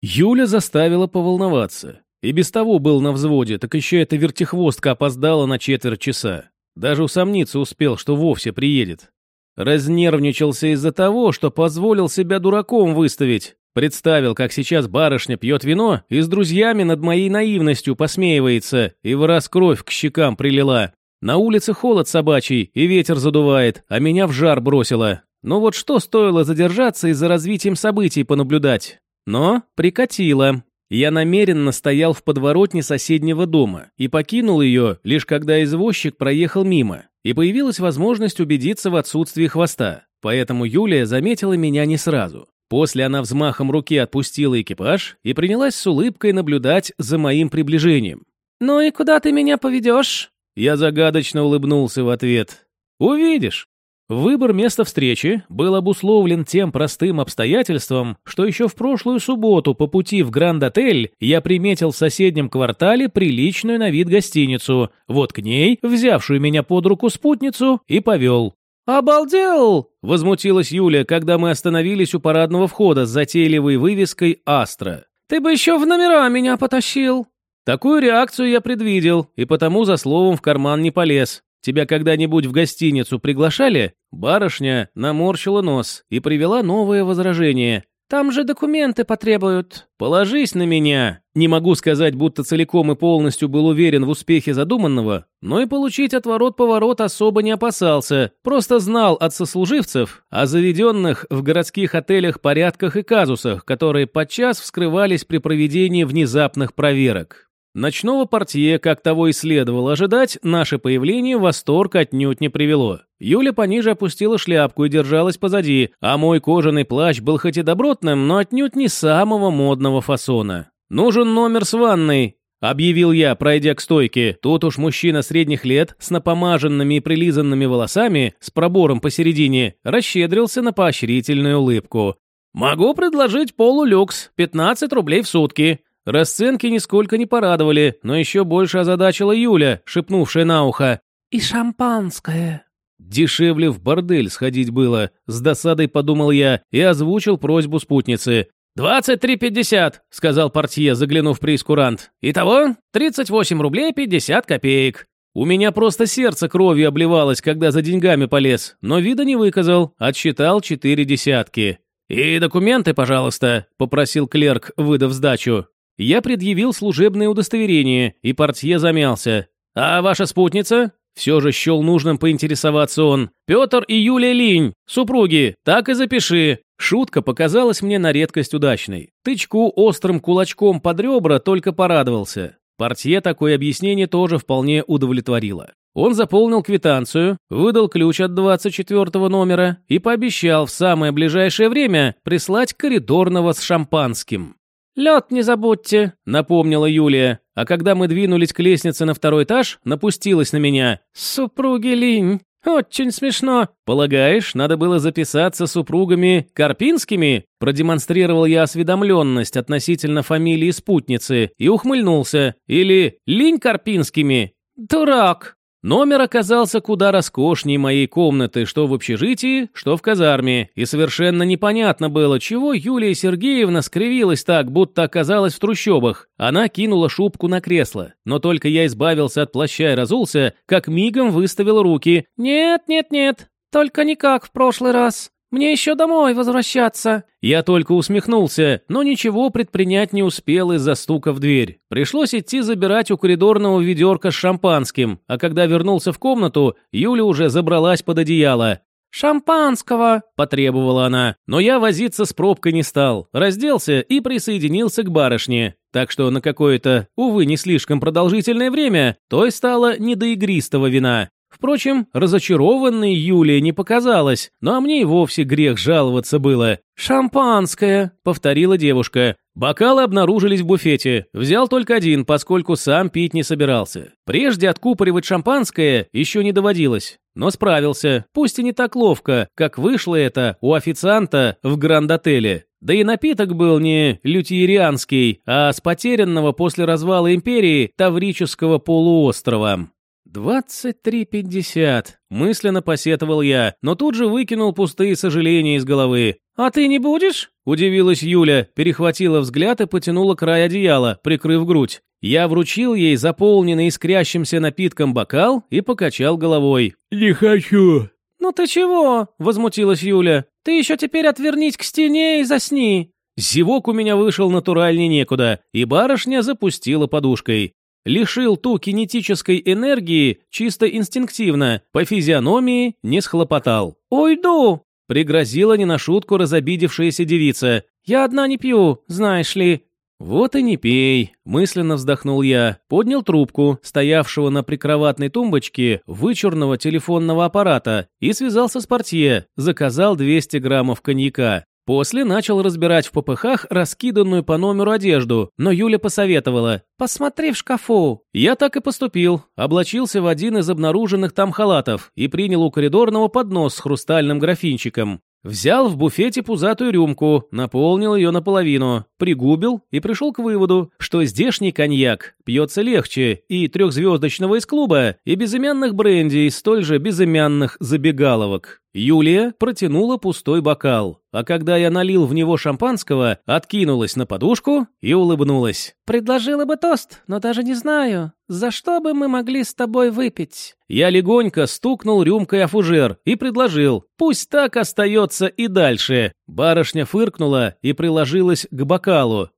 Юля заставила поволноваться. И без того был на взводе, так еще эта вертихвостка опоздала на четверть часа. Даже усомниться успел, что вовсе приедет. Разнервничался из-за того, что позволил себя дураком выставить. Представил, как сейчас барышня пьет вино и с друзьями над моей наивностью посмеивается, и в раз кровь к щекам прилила. На улице холод собачий, и ветер задувает, а меня в жар бросило. Но вот что стоило задержаться и за развитием событий понаблюдать? Но прикатило. Я намеренно стоял в подворотне соседнего дома и покинул ее, лишь когда извозчик проехал мимо, и появилась возможность убедиться в отсутствии хвоста. Поэтому Юлия заметила меня не сразу. После она взмахом руки отпустила экипаж и принялась с улыбкой наблюдать за моим приближением. «Ну и куда ты меня поведешь?» Я загадочно улыбнулся в ответ. «Увидишь». Выбор места встречи был обусловлен тем простым обстоятельством, что еще в прошлую субботу по пути в Гранд-отель я приметил в соседнем квартале приличную на вид гостиницу, вот к ней, взявшую меня под руку спутницу, и повел. «Обалдел!» – возмутилась Юля, когда мы остановились у парадного входа с затейливой вывеской «Астра». «Ты бы еще в номера меня потащил!» Такую реакцию я предвидел, и потому за словом в карман не полез. Тебя когда-нибудь в гостиницу приглашали? Барышня наморщила нос и привела новое возражение. Там же документы потребуют. Положись на меня. Не могу сказать, будто целиком и полностью был уверен в успехе задуманного, но и получить отворот-поворот особо не опасался. Просто знал от сослуживцев о заведенных в городских отелях порядках и казусах, которые подчас вскрывались при проведении внезапных проверок. Ночного портье, как того и следовало ожидать, наше появление восторг отнюдь не привело. Юля пониже опустила шляпку и держалась позади, а мой кожаный плащ был хоть и добротным, но отнюдь не самого модного фасона. «Нужен номер с ванной», — объявил я, пройдя к стойке. Тут уж мужчина средних лет, с напомаженными и прилизанными волосами, с пробором посередине, расщедрился на поощрительную улыбку. «Могу предложить полулюкс, 15 рублей в сутки. Расценки нисколько не порадовали, но еще больше озадачила Юля, шепнувшая на ухо. «И шампанское». Дешевле в бордель сходить было, с досадой подумал я и озвучил просьбу спутницы. «Двадцать три пятьдесят», — сказал портье, заглянув в прейскурант. «Итого тридцать восемь рублей пятьдесят копеек». У меня просто сердце кровью обливалось, когда за деньгами полез, но вида не выказал, отсчитал четыре десятки. «И документы, пожалуйста», — попросил клерк, выдав сдачу. Я предъявил служебное удостоверение, и портье замялся. «А ваша спутница?» Все же счел нужным поинтересоваться он. «Петр и Юлия Линь, супруги, так и запиши». Шутка показалась мне на редкость удачной. Тычку острым кулачком под ребра только порадовался. Портье такое объяснение тоже вполне удовлетворило. Он заполнил квитанцию, выдал ключ от 24 номера и пообещал в самое ближайшее время прислать коридорного с шампанским. «Лед не забудьте», — напомнила Юлия. А когда мы двинулись к лестнице на второй этаж, напустилась на меня. «Супруги Линь, очень смешно». «Полагаешь, надо было записаться супругами Карпинскими?» Продемонстрировал я осведомленность относительно фамилии спутницы и ухмыльнулся. «Или Линь Карпинскими?» «Дурак!» Номер оказался куда роскошнее моей комнаты, что в общежитии, что в казарме, и совершенно непонятно было, чего Юлия Сергеевна скривилась так, будто оказалась в трущобах. Она кинула шубку на кресло, но только я избавился от плаща и разулся, как мигом выставил руки. «Нет, нет, нет, только не как в прошлый раз. Мне еще домой возвращаться». Я только усмехнулся, но ничего предпринять не успел из-за стука в дверь. Пришлось идти забирать у коридорного ведерка с шампанским, а когда вернулся в комнату, Юля уже забралась под одеяло. «Шампанского!» – потребовала она. Но я возиться с пробкой не стал. Разделся и присоединился к барышне. Так что на какое-то, увы, не слишком продолжительное время, той стало не до игристого вина. Впрочем, разочарованной Юлия не показалась, но а мне и вовсе грех жаловаться было. «Шампанское», — повторила девушка. Бокалы обнаружились в буфете. Взял только один, поскольку сам пить не собирался. Прежде откупоривать шампанское еще не доводилось. Но справился, пусть и не так ловко, как вышло это у официанта в Гранд-отеле. Да и напиток был не лютиерианский, а с потерянного после развала империи Таврического полуострова. «Двадцать три пятьдесят», — мысленно посетовал я, но тут же выкинул пустые сожаления из головы. «А ты не будешь?» — удивилась Юля, перехватила взгляд и потянула край одеяла, прикрыв грудь. Я вручил ей заполненный искрящимся напитком бокал и покачал головой. «Не хочу». «Ну ты чего?» — возмутилась Юля. «Ты еще теперь отвернись к стене и засни». Зевок у меня вышел натуральней некуда, и барышня запустила подушкой. Лишил ту кинетической энергии чисто инстинктивно, по физиономии не схлопотал. «Уйду!» — пригрозила не на шутку разобидевшаяся девица. «Я одна не пью, знаешь ли». «Вот и не пей», — мысленно вздохнул я, поднял трубку, стоявшего на прикроватной тумбочке вычурного телефонного аппарата, и связался с портье, заказал 200 граммов коньяка. После начал разбирать в попыхах раскиданную по номеру одежду, но Юля посоветовала «Посмотри в шкафу». Я так и поступил, облачился в один из обнаруженных там халатов и принял у коридорного поднос с хрустальным графинчиком. Взял в буфете пузатую рюмку, наполнил ее наполовину, пригубил и пришел к выводу, что здешний коньяк пьется легче и трехзвездочного из клуба, и безымянных бренди из столь же безымянных забегаловок. Юлия протянула пустой бокал, а когда я налил в него шампанского, откинулась на подушку и улыбнулась. «Предложила бы тост, но даже не знаю, за что бы мы могли с тобой выпить?» Я легонько стукнул рюмкой о фужер и предложил, пусть так остается и дальше. Барышня фыркнула и приложилась к бокалу,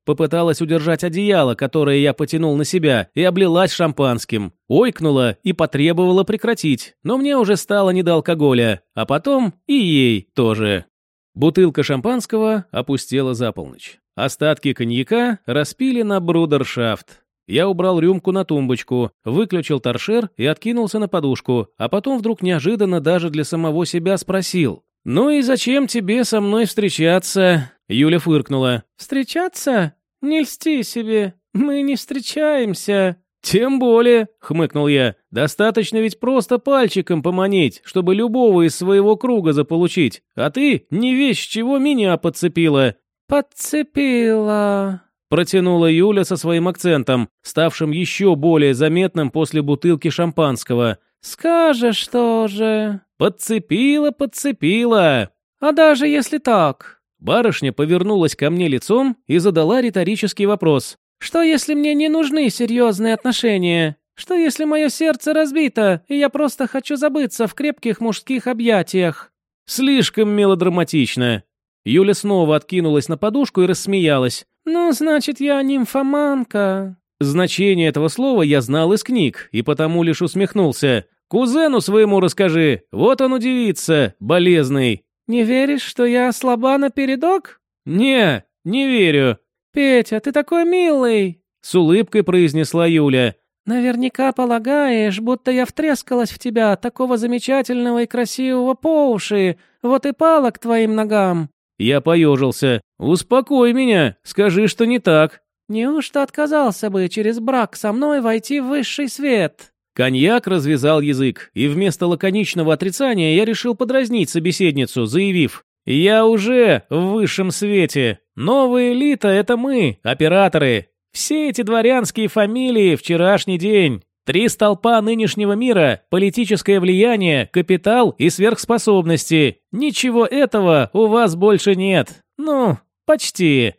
попыталась удержать одеяло, которое я потянул на себя, и облилась шампанским. Ойкнула и потребовала прекратить, но мне уже стало не до алкоголя, а потом и ей тоже. Бутылка шампанского опустела за полночь. Остатки коньяка распили на брудершафт. Я убрал рюмку на тумбочку, выключил торшер и откинулся на подушку, а потом вдруг неожиданно даже для самого себя спросил. «Ну и зачем тебе со мной встречаться?» Юля фыркнула. «Встречаться? Не льсти себе. Мы не встречаемся». «Тем более», — хмыкнул я, — «достаточно ведь просто пальчиком поманить, чтобы любого из своего круга заполучить, а ты не вещь чего меня подцепила». «Подцепила», Протянула Юля со своим акцентом, ставшим еще более заметным после бутылки шампанского. «Скажешь тоже». «Подцепила, подцепила». «А даже если так?» Барышня повернулась ко мне лицом и задала риторический вопрос. «Что, если мне не нужны серьезные отношения? Что, если мое сердце разбито, и я просто хочу забыться в крепких мужских объятиях?» «Слишком мелодраматично». Юля снова откинулась на подушку и рассмеялась. «Ну, значит, я нимфоманка». Значение этого слова я знал из книг, и потому лишь усмехнулся. «Кузену своему расскажи, вот он удивится, болезный». «Не веришь, что я слаба напередок?» «Не, не верю». «Петя, ты такой милый!» С улыбкой произнесла Юля. «Наверняка полагаешь, будто я втрескалась в тебя, такого замечательного и красивого по уши, вот и пала к твоим ногам». Я поежился. «Успокой меня, скажи, что не так». «Неужто отказался бы через брак со мной войти в высший свет?» Коньяк развязал язык, и вместо лаконичного отрицания я решил подразнить собеседницу, заявив, «Я уже в высшем свете. Новая элита — это мы, операторы. Все эти дворянские фамилии — вчерашний день. Три столпа нынешнего мира – политическое влияние, капитал и сверхспособности. Ничего этого у вас больше нет. Ну, почти».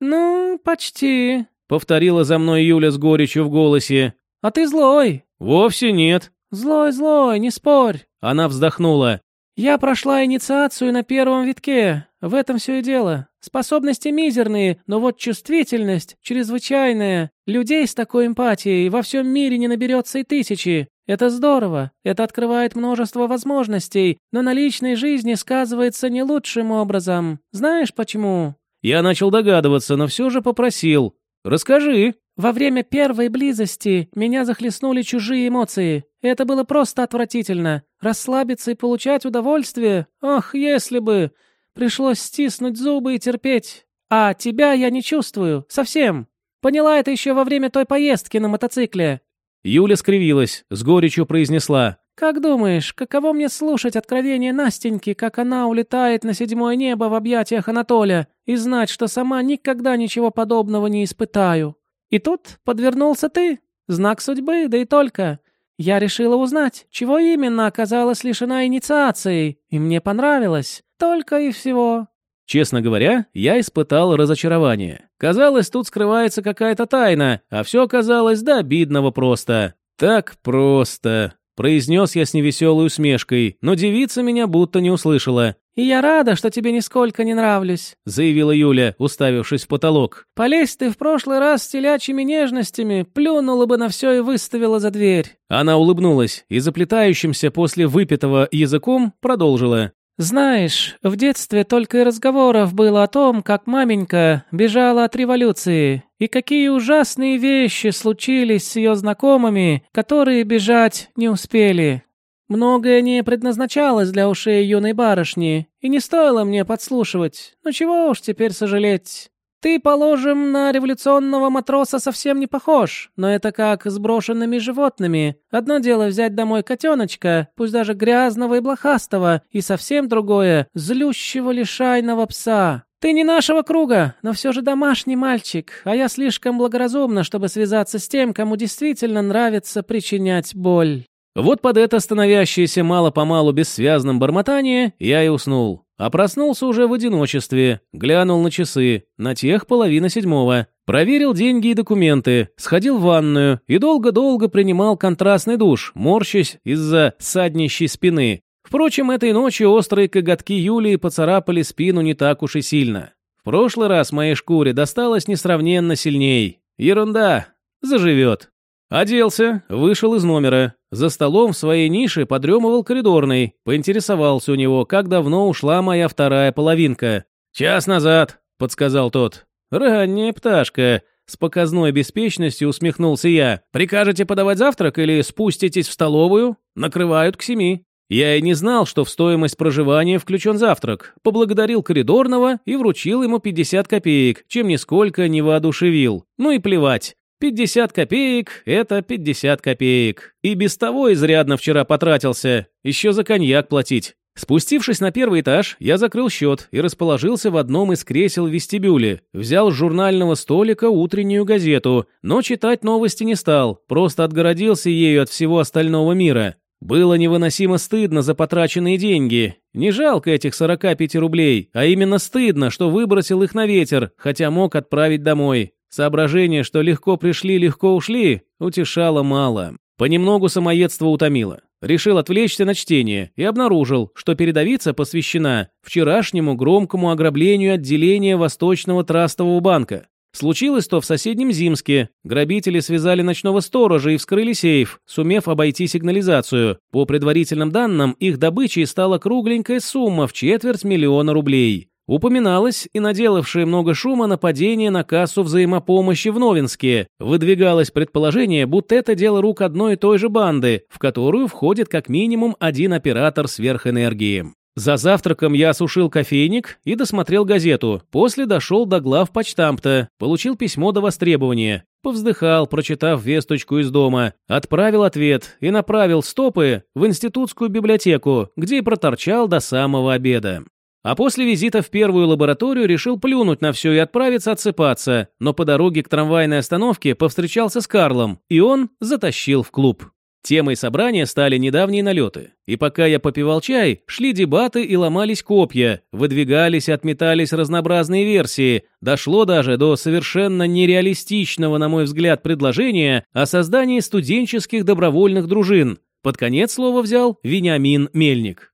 «Ну, почти», — повторила за мной Юля с горечью в голосе. «А ты злой». «Вовсе нет». «Злой, злой, не спорь». Она вздохнула. «Я прошла инициацию на первом витке. В этом все и дело. Способности мизерные, но вот чувствительность чрезвычайная. Людей с такой эмпатией во всем мире не наберется и тысячи. Это здорово. Это открывает множество возможностей, но на личной жизни сказывается не лучшим образом. Знаешь почему?» Я начал догадываться, но все же попросил. «Расскажи». Во время первой близости меня захлестнули чужие эмоции. Это было просто отвратительно. Расслабиться и получать удовольствие? Ох, если бы. Пришлось стиснуть зубы и терпеть. А тебя я не чувствую. Совсем. Поняла это еще во время той поездки на мотоцикле. Юля скривилась, с горечью произнесла. «Как думаешь, каково мне слушать откровение Настеньки, как она улетает на седьмое небо в объятиях Анатолия, и знать, что сама никогда ничего подобного не испытаю? И тут подвернулся ты. Знак судьбы, да и только. Я решила узнать, чего именно оказалась лишена инициации, и мне понравилось. Только и всего». Честно говоря, я испытал разочарование. Казалось, тут скрывается какая-то тайна, а все оказалось до обидного просто. Так просто. Произнес я с невеселой усмешкой, но девица меня будто не услышала. «И я рада, что тебе нисколько не нравлюсь», — заявила Юля, уставившись в потолок. «Полезь ты в прошлый раз с телячьими нежностями, плюнула бы на все и выставила за дверь». Она улыбнулась и заплетающимся после выпитого языком продолжила. «Знаешь, в детстве только и разговоров было о том, как маменька бежала от революции, и какие ужасные вещи случились с ее знакомыми, которые бежать не успели. Многое не предназначалось для ушей юной барышни, и не стоило мне подслушивать. Ну чего уж теперь сожалеть». Ты, положим, на революционного матроса совсем не похож, но это как с брошенными животными. Одно дело взять домой котеночка, пусть даже грязного и блохастого, и совсем другое — злющего лишайного пса. «Ты не нашего круга, но все же домашний мальчик, а я слишком благоразумна, чтобы связаться с тем, кому действительно нравится причинять боль». Вот под это становящееся мало-помалу бессвязным бормотание я и уснул. А проснулся уже в одиночестве, глянул на часы, на тех половина седьмого. Проверил деньги и документы, сходил в ванную и долго-долго принимал контрастный душ, морщась из-за саднищей спины. Впрочем, этой ночью острые коготки Юлии поцарапали спину не так уж и сильно. В прошлый раз моей шкуре досталось несравненно сильней. Ерунда. Заживет. Оделся, вышел из номера. За столом в своей нише подремывал коридорный. Поинтересовался у него, как давно ушла моя вторая половинка. «Час назад», — подсказал тот. «Ранняя пташка», — с показной беспечностью усмехнулся я. «Прикажете подавать завтрак или спуститесь в столовую? Накрывают к семи». Я и не знал, что в стоимость проживания включен завтрак. Поблагодарил коридорного и вручил ему 50 копеек, чем нисколько не воодушевил. Ну и плевать. 50 копеек – это 50 копеек. И без того изрядно вчера потратился. Еще за коньяк платить. Спустившись на первый этаж, я закрыл счет и расположился в одном из кресел в вестибюле. Взял с журнального столика утреннюю газету, но читать новости не стал, просто отгородился ею от всего остального мира. Было невыносимо стыдно за потраченные деньги. Не жалко этих 45 рублей, а именно стыдно, что выбросил их на ветер, хотя мог отправить домой. Соображение, что легко пришли, легко ушли, утешало мало. Понемногу самоедство утомило. Решил отвлечься на чтение и обнаружил, что передовица посвящена вчерашнему громкому ограблению отделения Восточного трастового банка. Случилось то в соседнем Зимске. Грабители связали ночного сторожа и вскрыли сейф, сумев обойти сигнализацию. По предварительным данным, их добычей стала кругленькая сумма в четверть миллиона рублей. Упоминалось и наделавшее много шума нападение на кассу взаимопомощи в Новинске. Выдвигалось предположение, будто это дело рук одной и той же банды, в которую входит как минимум один оператор сверхэнергии. За завтраком я осушил кофейник и досмотрел газету. После дошел до глав почтамта, получил письмо до востребования. Повздыхал, прочитав весточку из дома, отправил ответ и направил стопы в институтскую библиотеку, где и проторчал до самого обеда. А после визита в первую лабораторию решил плюнуть на все и отправиться отсыпаться, но по дороге к трамвайной остановке повстречался с Карлом, и он затащил в клуб. Темой собрания стали недавние налеты. И пока я попивал чай, шли дебаты и ломались копья, выдвигались и отметались разнообразные версии. Дошло даже до совершенно нереалистичного, на мой взгляд, предложения о создании студенческих добровольных дружин. Под конец слова взял Вениамин Мельник.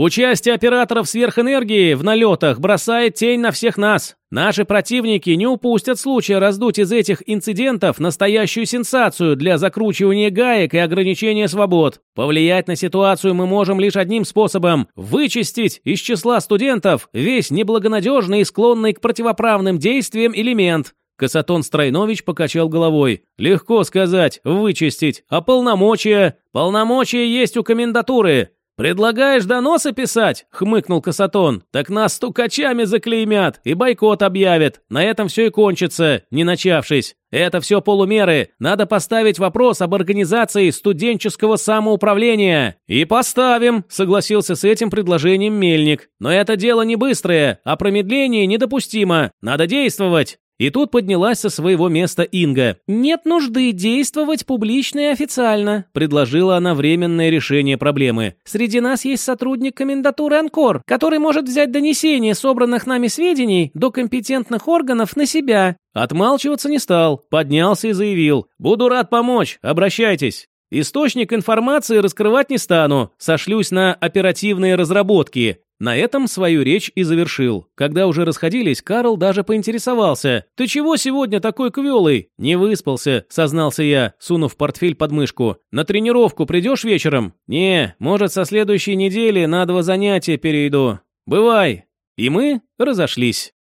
Участие операторов сверхэнергии в налетах бросает тень на всех нас. Наши противники не упустят случая раздуть из этих инцидентов настоящую сенсацию для закручивания гаек и ограничения свобод. Повлиять на ситуацию мы можем лишь одним способом – вычистить из числа студентов весь неблагонадежный и склонный к противоправным действиям элемент. Касатон Стройнович покачал головой. «Легко сказать, вычистить. А полномочия? Полномочия есть у комендатуры. «Предлагаешь доносы писать?» — хмыкнул Касатон. «Так нас стукачами заклеймят и бойкот объявят. На этом все и кончится, не начавшись. Это все полумеры. Надо поставить вопрос об организации студенческого самоуправления. И поставим, согласился с этим предложением Мельник. Но это дело не быстрое, а промедление недопустимо. Надо действовать. И тут поднялась со своего места Инга. «Нет нужды действовать публично и официально», – предложила она временное решение проблемы. «Среди нас есть сотрудник комендатуры Анкор, который может взять донесение собранных нами сведений до компетентных органов на себя». Отмалчиваться не стал, поднялся и заявил. «Буду рад помочь, обращайтесь». Источник информации раскрывать не стану, сошлюсь на оперативные разработки. На этом свою речь и завершил. Когда уже расходились, Карл даже поинтересовался. «Ты чего сегодня такой квелый?» «Не выспался», — сознался я, сунув портфель под мышку. «На тренировку придешь вечером?» «Не, может, со следующей недели на два занятия перейду. Бывай». И мы разошлись.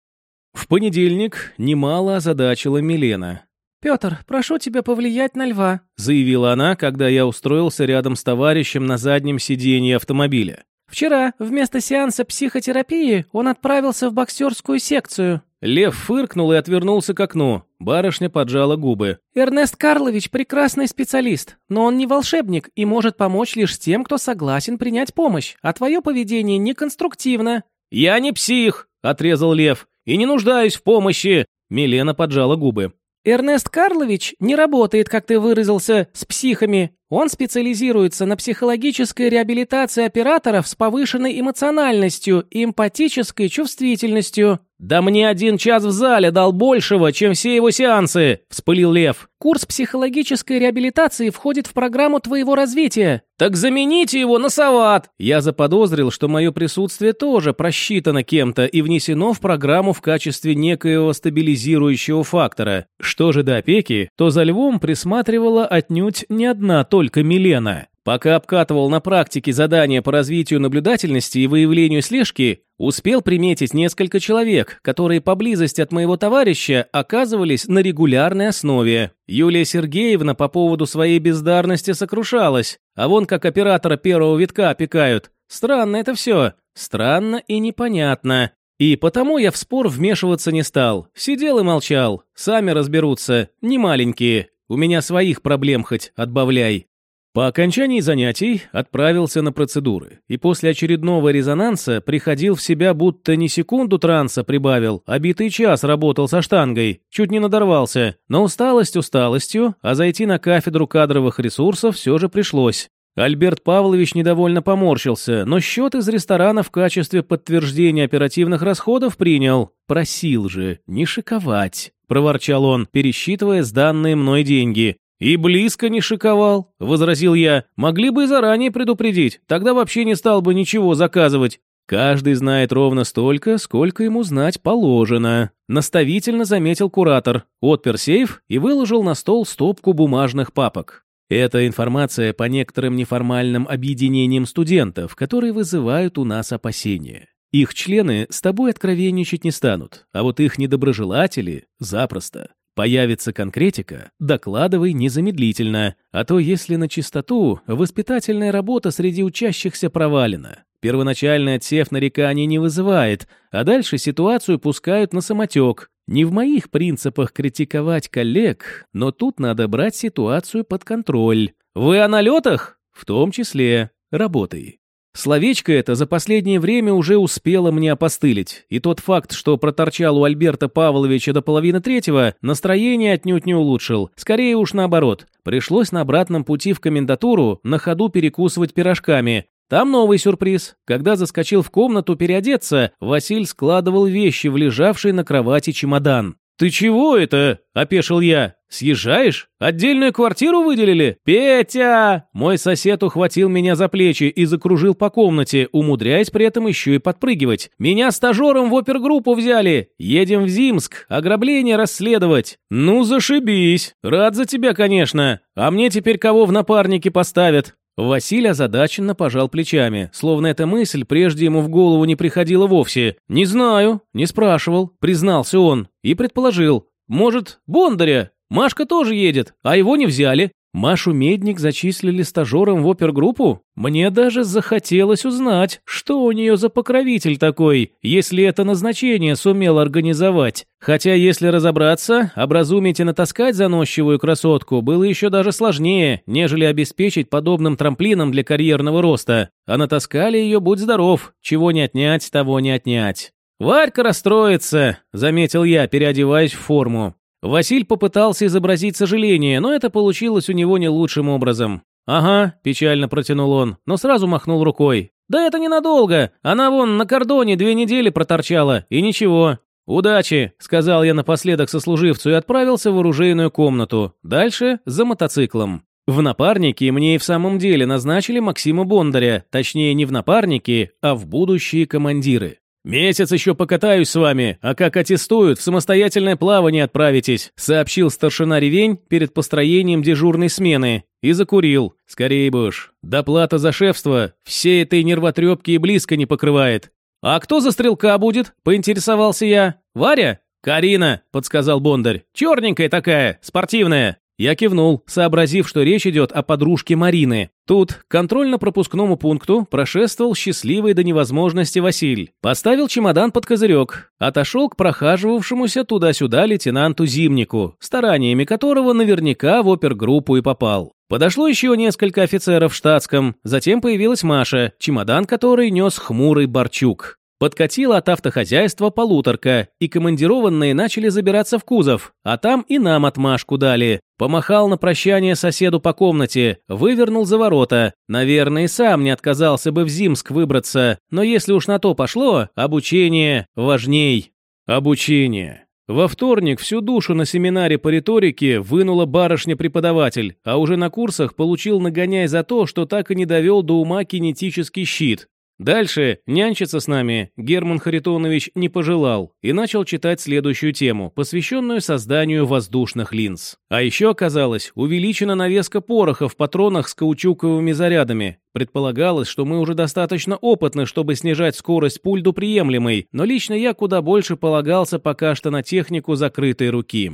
В понедельник немало озадачила Милена. «Петр, прошу тебя повлиять на льва», — заявила она, когда я устроился рядом с товарищем на заднем сиденье автомобиля. «Вчера вместо сеанса психотерапии он отправился в боксерскую секцию». Лев фыркнул и отвернулся к окну. Барышня поджала губы. «Эрнест Карлович прекрасный специалист, но он не волшебник и может помочь лишь тем, кто согласен принять помощь, а твое поведение неконструктивно». «Я не псих», — отрезал Лев. и не нуждаюсь в помощи!» Милена поджала губы. Эрнест Карлович не работает, как ты выразился, с психами. Он специализируется на психологической реабилитации операторов с повышенной эмоциональностью и эмпатической чувствительностью. «Да мне один час в зале дал большего, чем все его сеансы!» – вспылил Лев. «Курс психологической реабилитации входит в программу твоего развития». «Так замените его на салат!» Я заподозрил, что мое присутствие тоже просчитано кем-то и внесено в программу в качестве некоего стабилизирующего фактора. Что же до опеки, то за львом присматривала отнюдь не одна только Милена. Пока обкатывал на практике задания по развитию наблюдательности и выявлению слежки, успел приметить несколько человек, которые поблизости от моего товарища оказывались на регулярной основе. Юлия Сергеевна по поводу своей бездарности сокрушалась, а вон как оператора первого витка опекают. Странно это все. Странно и непонятно. И потому я в спор вмешиваться не стал. Сидел и молчал. Сами разберутся, не маленькие. У меня своих проблем хоть отбавляй. По окончании занятий отправился на процедуры, и после очередного резонанса приходил в себя, будто не секунду транса прибавил, а битый час работал со штангой, чуть не надорвался, но усталость усталостью, а зайти на кафедру кадровых ресурсов все же пришлось. Альберт Павлович недовольно поморщился, но счет из ресторана в качестве подтверждения оперативных расходов принял. Просил же, не шиковать, проворчал он, пересчитывая сданные мной деньги. «И близко не шиковал», — возразил я. «Могли бы и заранее предупредить, тогда вообще не стал бы ничего заказывать». «Каждый знает ровно столько, сколько ему знать положено», — наставительно заметил куратор, отпер сейф и выложил на стол стопку бумажных папок. Это информация по некоторым неформальным объединениям студентов, которые вызывают у нас опасения. Их члены с тобой откровенничать не станут, а вот их недоброжелатели – запросто. Появится конкретика, докладывай незамедлительно, а то если на чистоту, воспитательная работа среди учащихся провалена. Первоначальный отсев нареканий не вызывает, а дальше ситуацию пускают на самотек. Не в моих принципах критиковать коллег, но тут надо брать ситуацию под контроль. Вы о налетах? В том числе. Работай. Словечко это за последнее время уже успело мне опостылить, и тот факт, что проторчал у Альберта Павловича до половины третьего, настроение отнюдь не улучшил, скорее уж наоборот. Пришлось на обратном пути в комендатуру на ходу перекусывать пирожками. Там новый сюрприз. Когда заскочил в комнату переодеться, Василь складывал вещи в лежавший на кровати чемодан. «Ты чего это?» – опешил я. «Съезжаешь? Отдельную квартиру выделили? Петя!» Мой сосед ухватил меня за плечи и закружил по комнате, умудряясь при этом еще и подпрыгивать. «Меня стажером в опергруппу взяли! Едем в Зимск, ограбление расследовать!» «Ну, зашибись! Рад за тебя, конечно! А мне теперь кого в напарники поставят?» Василий озадаченно пожал плечами, словно эта мысль прежде ему в голову не приходила вовсе. «Не знаю, не спрашивал», — признался он и предположил. «Может, Бондаря? Машка тоже едет, а его не взяли. Машу Медник зачислили стажером в опергруппу? Мне даже захотелось узнать, что у нее за покровитель такой, если это назначение сумел организовать. Хотя, если разобраться, образумить и натаскать заносчивую красотку было еще даже сложнее, нежели обеспечить подобным трамплином для карьерного роста. А натаскали ее, будь здоров, чего не отнять, того не отнять. «Варька расстроится», — заметил я, переодеваясь в форму. Василь попытался изобразить сожаление, но это получилось у него не лучшим образом. «Ага», – печально протянул он, но сразу махнул рукой. «Да это ненадолго. Она вон на кордоне две недели проторчала, и ничего. «Удачи!» – сказал я напоследок сослуживцу и отправился в оружейную комнату. Дальше – за мотоциклом. В напарнике мне и в самом деле назначили Максима Бондаря, точнее не в напарники, а в будущие командиры. «Месяц еще покатаюсь с вами, а как аттестуют, в самостоятельное плавание отправитесь», сообщил старшина Ревень перед построением дежурной смены и закурил. «Скорее бы уж. Доплата за шефство всей этой нервотрепки и близко не покрывает». «А кто за стрелка будет?» – поинтересовался я. «Варя?» «Карина», – подсказал Бондарь. «Черненькая такая, спортивная». Я кивнул, сообразив, что речь идет о подружке Марины. Тут к контрольно-пропускному пункту прошествовал счастливый до невозможности Василь. Поставил чемодан под козырек. Отошел к прохаживавшемуся туда-сюда лейтенанту Зимнику, стараниями которого наверняка в опергруппу и попал. Подошло еще несколько офицеров в штатском, затем появилась Маша, чемодан которой нес хмурый Борчук. Подкатила от автохозяйства полуторка, и командированные начали забираться в кузов, а там и нам отмашку дали. Помахал на прощание соседу по комнате, вывернул за ворота. Наверное, и сам не отказался бы в Зимск выбраться, но если уж на то пошло, обучение важней. Обучение. Во вторник всю душу на семинаре по риторике вынула барышня-преподаватель, а уже на курсах получил нагоняй за то, что так и не довел до ума кинетический щит. Дальше нянчиться с нами Герман Харитонович не пожелал и начал читать следующую тему, посвященную созданию воздушных линз. А еще оказалось, увеличена навеска пороха в патронах с каучуковыми зарядами. Предполагалось, что мы уже достаточно опытны, чтобы снижать скорость пуль до приемлемой, но лично я куда больше полагался пока что на технику закрытой руки.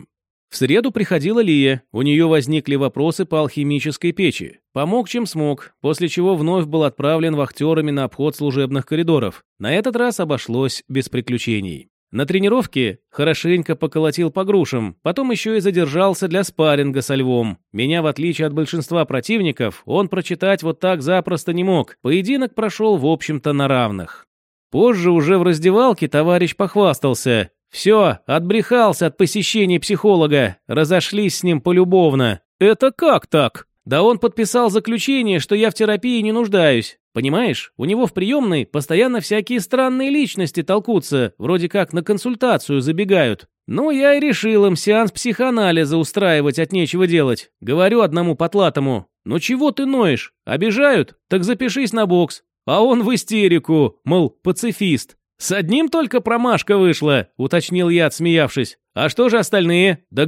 В среду приходила Лия, у нее возникли вопросы по алхимической печи. Помог, чем смог, после чего вновь был отправлен вахтерами на обход служебных коридоров. На этот раз обошлось без приключений. На тренировке хорошенько поколотил по грушам, потом еще и задержался для спарринга со львом. Меня, в отличие от большинства противников, он прочитать вот так запросто не мог. Поединок прошел, в общем-то, на равных. Позже уже в раздевалке товарищ похвастался. Все, отбрехался от посещения психолога, разошлись с ним полюбовно. Это как так? Да он подписал заключение, что я в терапии не нуждаюсь. Понимаешь, у него в приемной постоянно всякие странные личности толкутся, вроде как на консультацию забегают. Ну, я и решил им сеанс психоанализа устраивать от нечего делать. Говорю одному потлатому, ну чего ты ноешь? Обижают? Так запишись на бокс. А он в истерику, мол, пацифист. «С одним только промашка вышла», — уточнил я, отсмеявшись. «А что же остальные?» «Да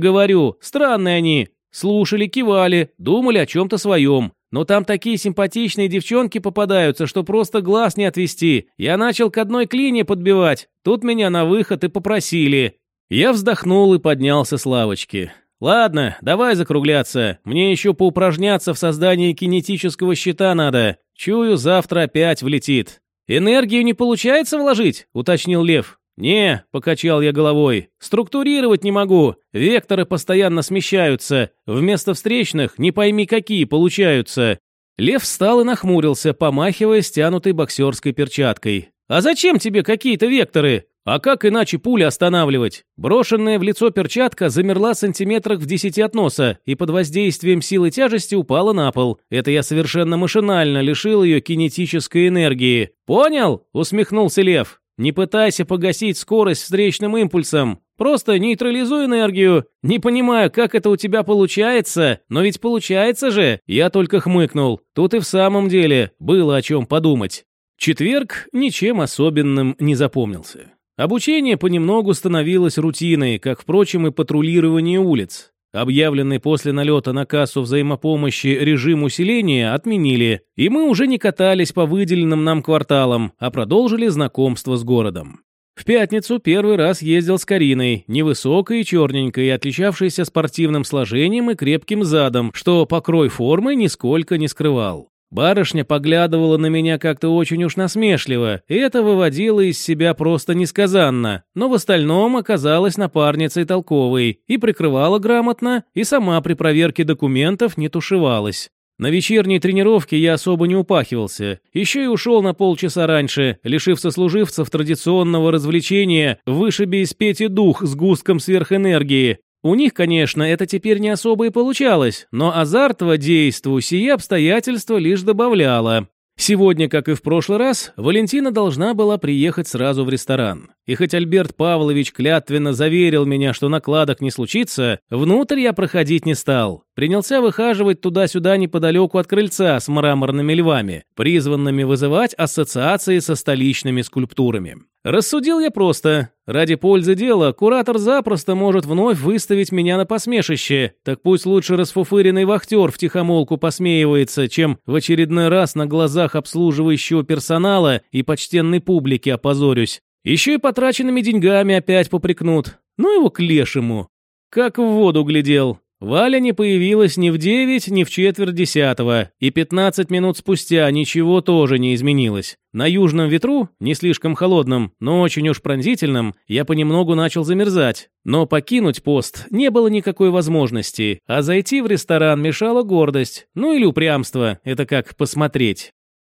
странные они. Слушали, кивали, думали о чем-то своем. Но там такие симпатичные девчонки попадаются, что просто глаз не отвести. Я начал к одной клине подбивать. Тут меня на выход и попросили». Я вздохнул и поднялся с лавочки. «Ладно, давай закругляться. Мне еще поупражняться в создании кинетического щита надо. Чую, завтра опять влетит. «Энергию не получается вложить?» – уточнил Лев. «Не», – покачал я головой, – «структурировать не могу. Векторы постоянно смещаются. Вместо встречных не пойми какие получаются». Лев встал и нахмурился, помахивая стянутой боксерской перчаткой. «А зачем тебе какие-то векторы? А как иначе пули останавливать? Брошенная в лицо перчатка замерла сантиметрах в десяти от носа и под воздействием силы тяжести упала на пол. Это я совершенно машинально лишил ее кинетической энергии. «Понял?» – усмехнулся Лев. «Не пытайся погасить скорость встречным импульсом. Просто нейтрализуй энергию. Не понимаю, как это у тебя получается, но ведь получается же!» Я только хмыкнул. Тут и в самом деле было о чем подумать. Четверг ничем особенным не запомнился. Обучение понемногу становилось рутиной, как, впрочем, и патрулирование улиц. Объявленный после налета на кассу взаимопомощи режим усиления отменили, и мы уже не катались по выделенным нам кварталам, а продолжили знакомство с городом. В пятницу первый раз ездил с Кариной, невысокой и черненькой, отличавшейся спортивным сложением и крепким задом, что покрой формы нисколько не скрывал. Барышня поглядывала на меня как-то очень уж насмешливо, и это выводило из себя просто несказанно, но в остальном оказалась напарницей толковой и прикрывала грамотно, и сама при проверке документов не тушевалась. На вечерней тренировке я особо не упахивался. Еще и ушел на полчаса раньше, лишив сослуживцев традиционного развлечения «вышиби из Пети дух с густком сверхэнергии», у них, конечно, это теперь не особо и получалось, но азартово действу сие обстоятельства лишь добавляло. Сегодня, как и в прошлый раз, Валентина должна была приехать сразу в ресторан. И хоть Альберт Павлович клятвенно заверил меня, что накладок не случится, внутрь я проходить не стал. Принялся выхаживать туда-сюда неподалеку от крыльца с мраморными львами, призванными вызывать ассоциации со столичными скульптурами. Рассудил я просто. Ради пользы дела куратор запросто может вновь выставить меня на посмешище, так пусть лучше расфуфыренный вахтер в тихомолку посмеивается, чем в очередной раз на глазах обслуживающего персонала и почтенной публики опозорюсь. Еще и потраченными деньгами опять попрекнут. Ну его к лешему. Как в воду глядел. Валя не появилась ни в девять, ни в четверть десятого, и пятнадцать минут спустя ничего тоже не изменилось. На южном ветру, не слишком холодном, но очень уж пронзительном, я понемногу начал замерзать. Но покинуть пост не было никакой возможности, а зайти в ресторан мешала гордость, ну или упрямство, это как посмотреть.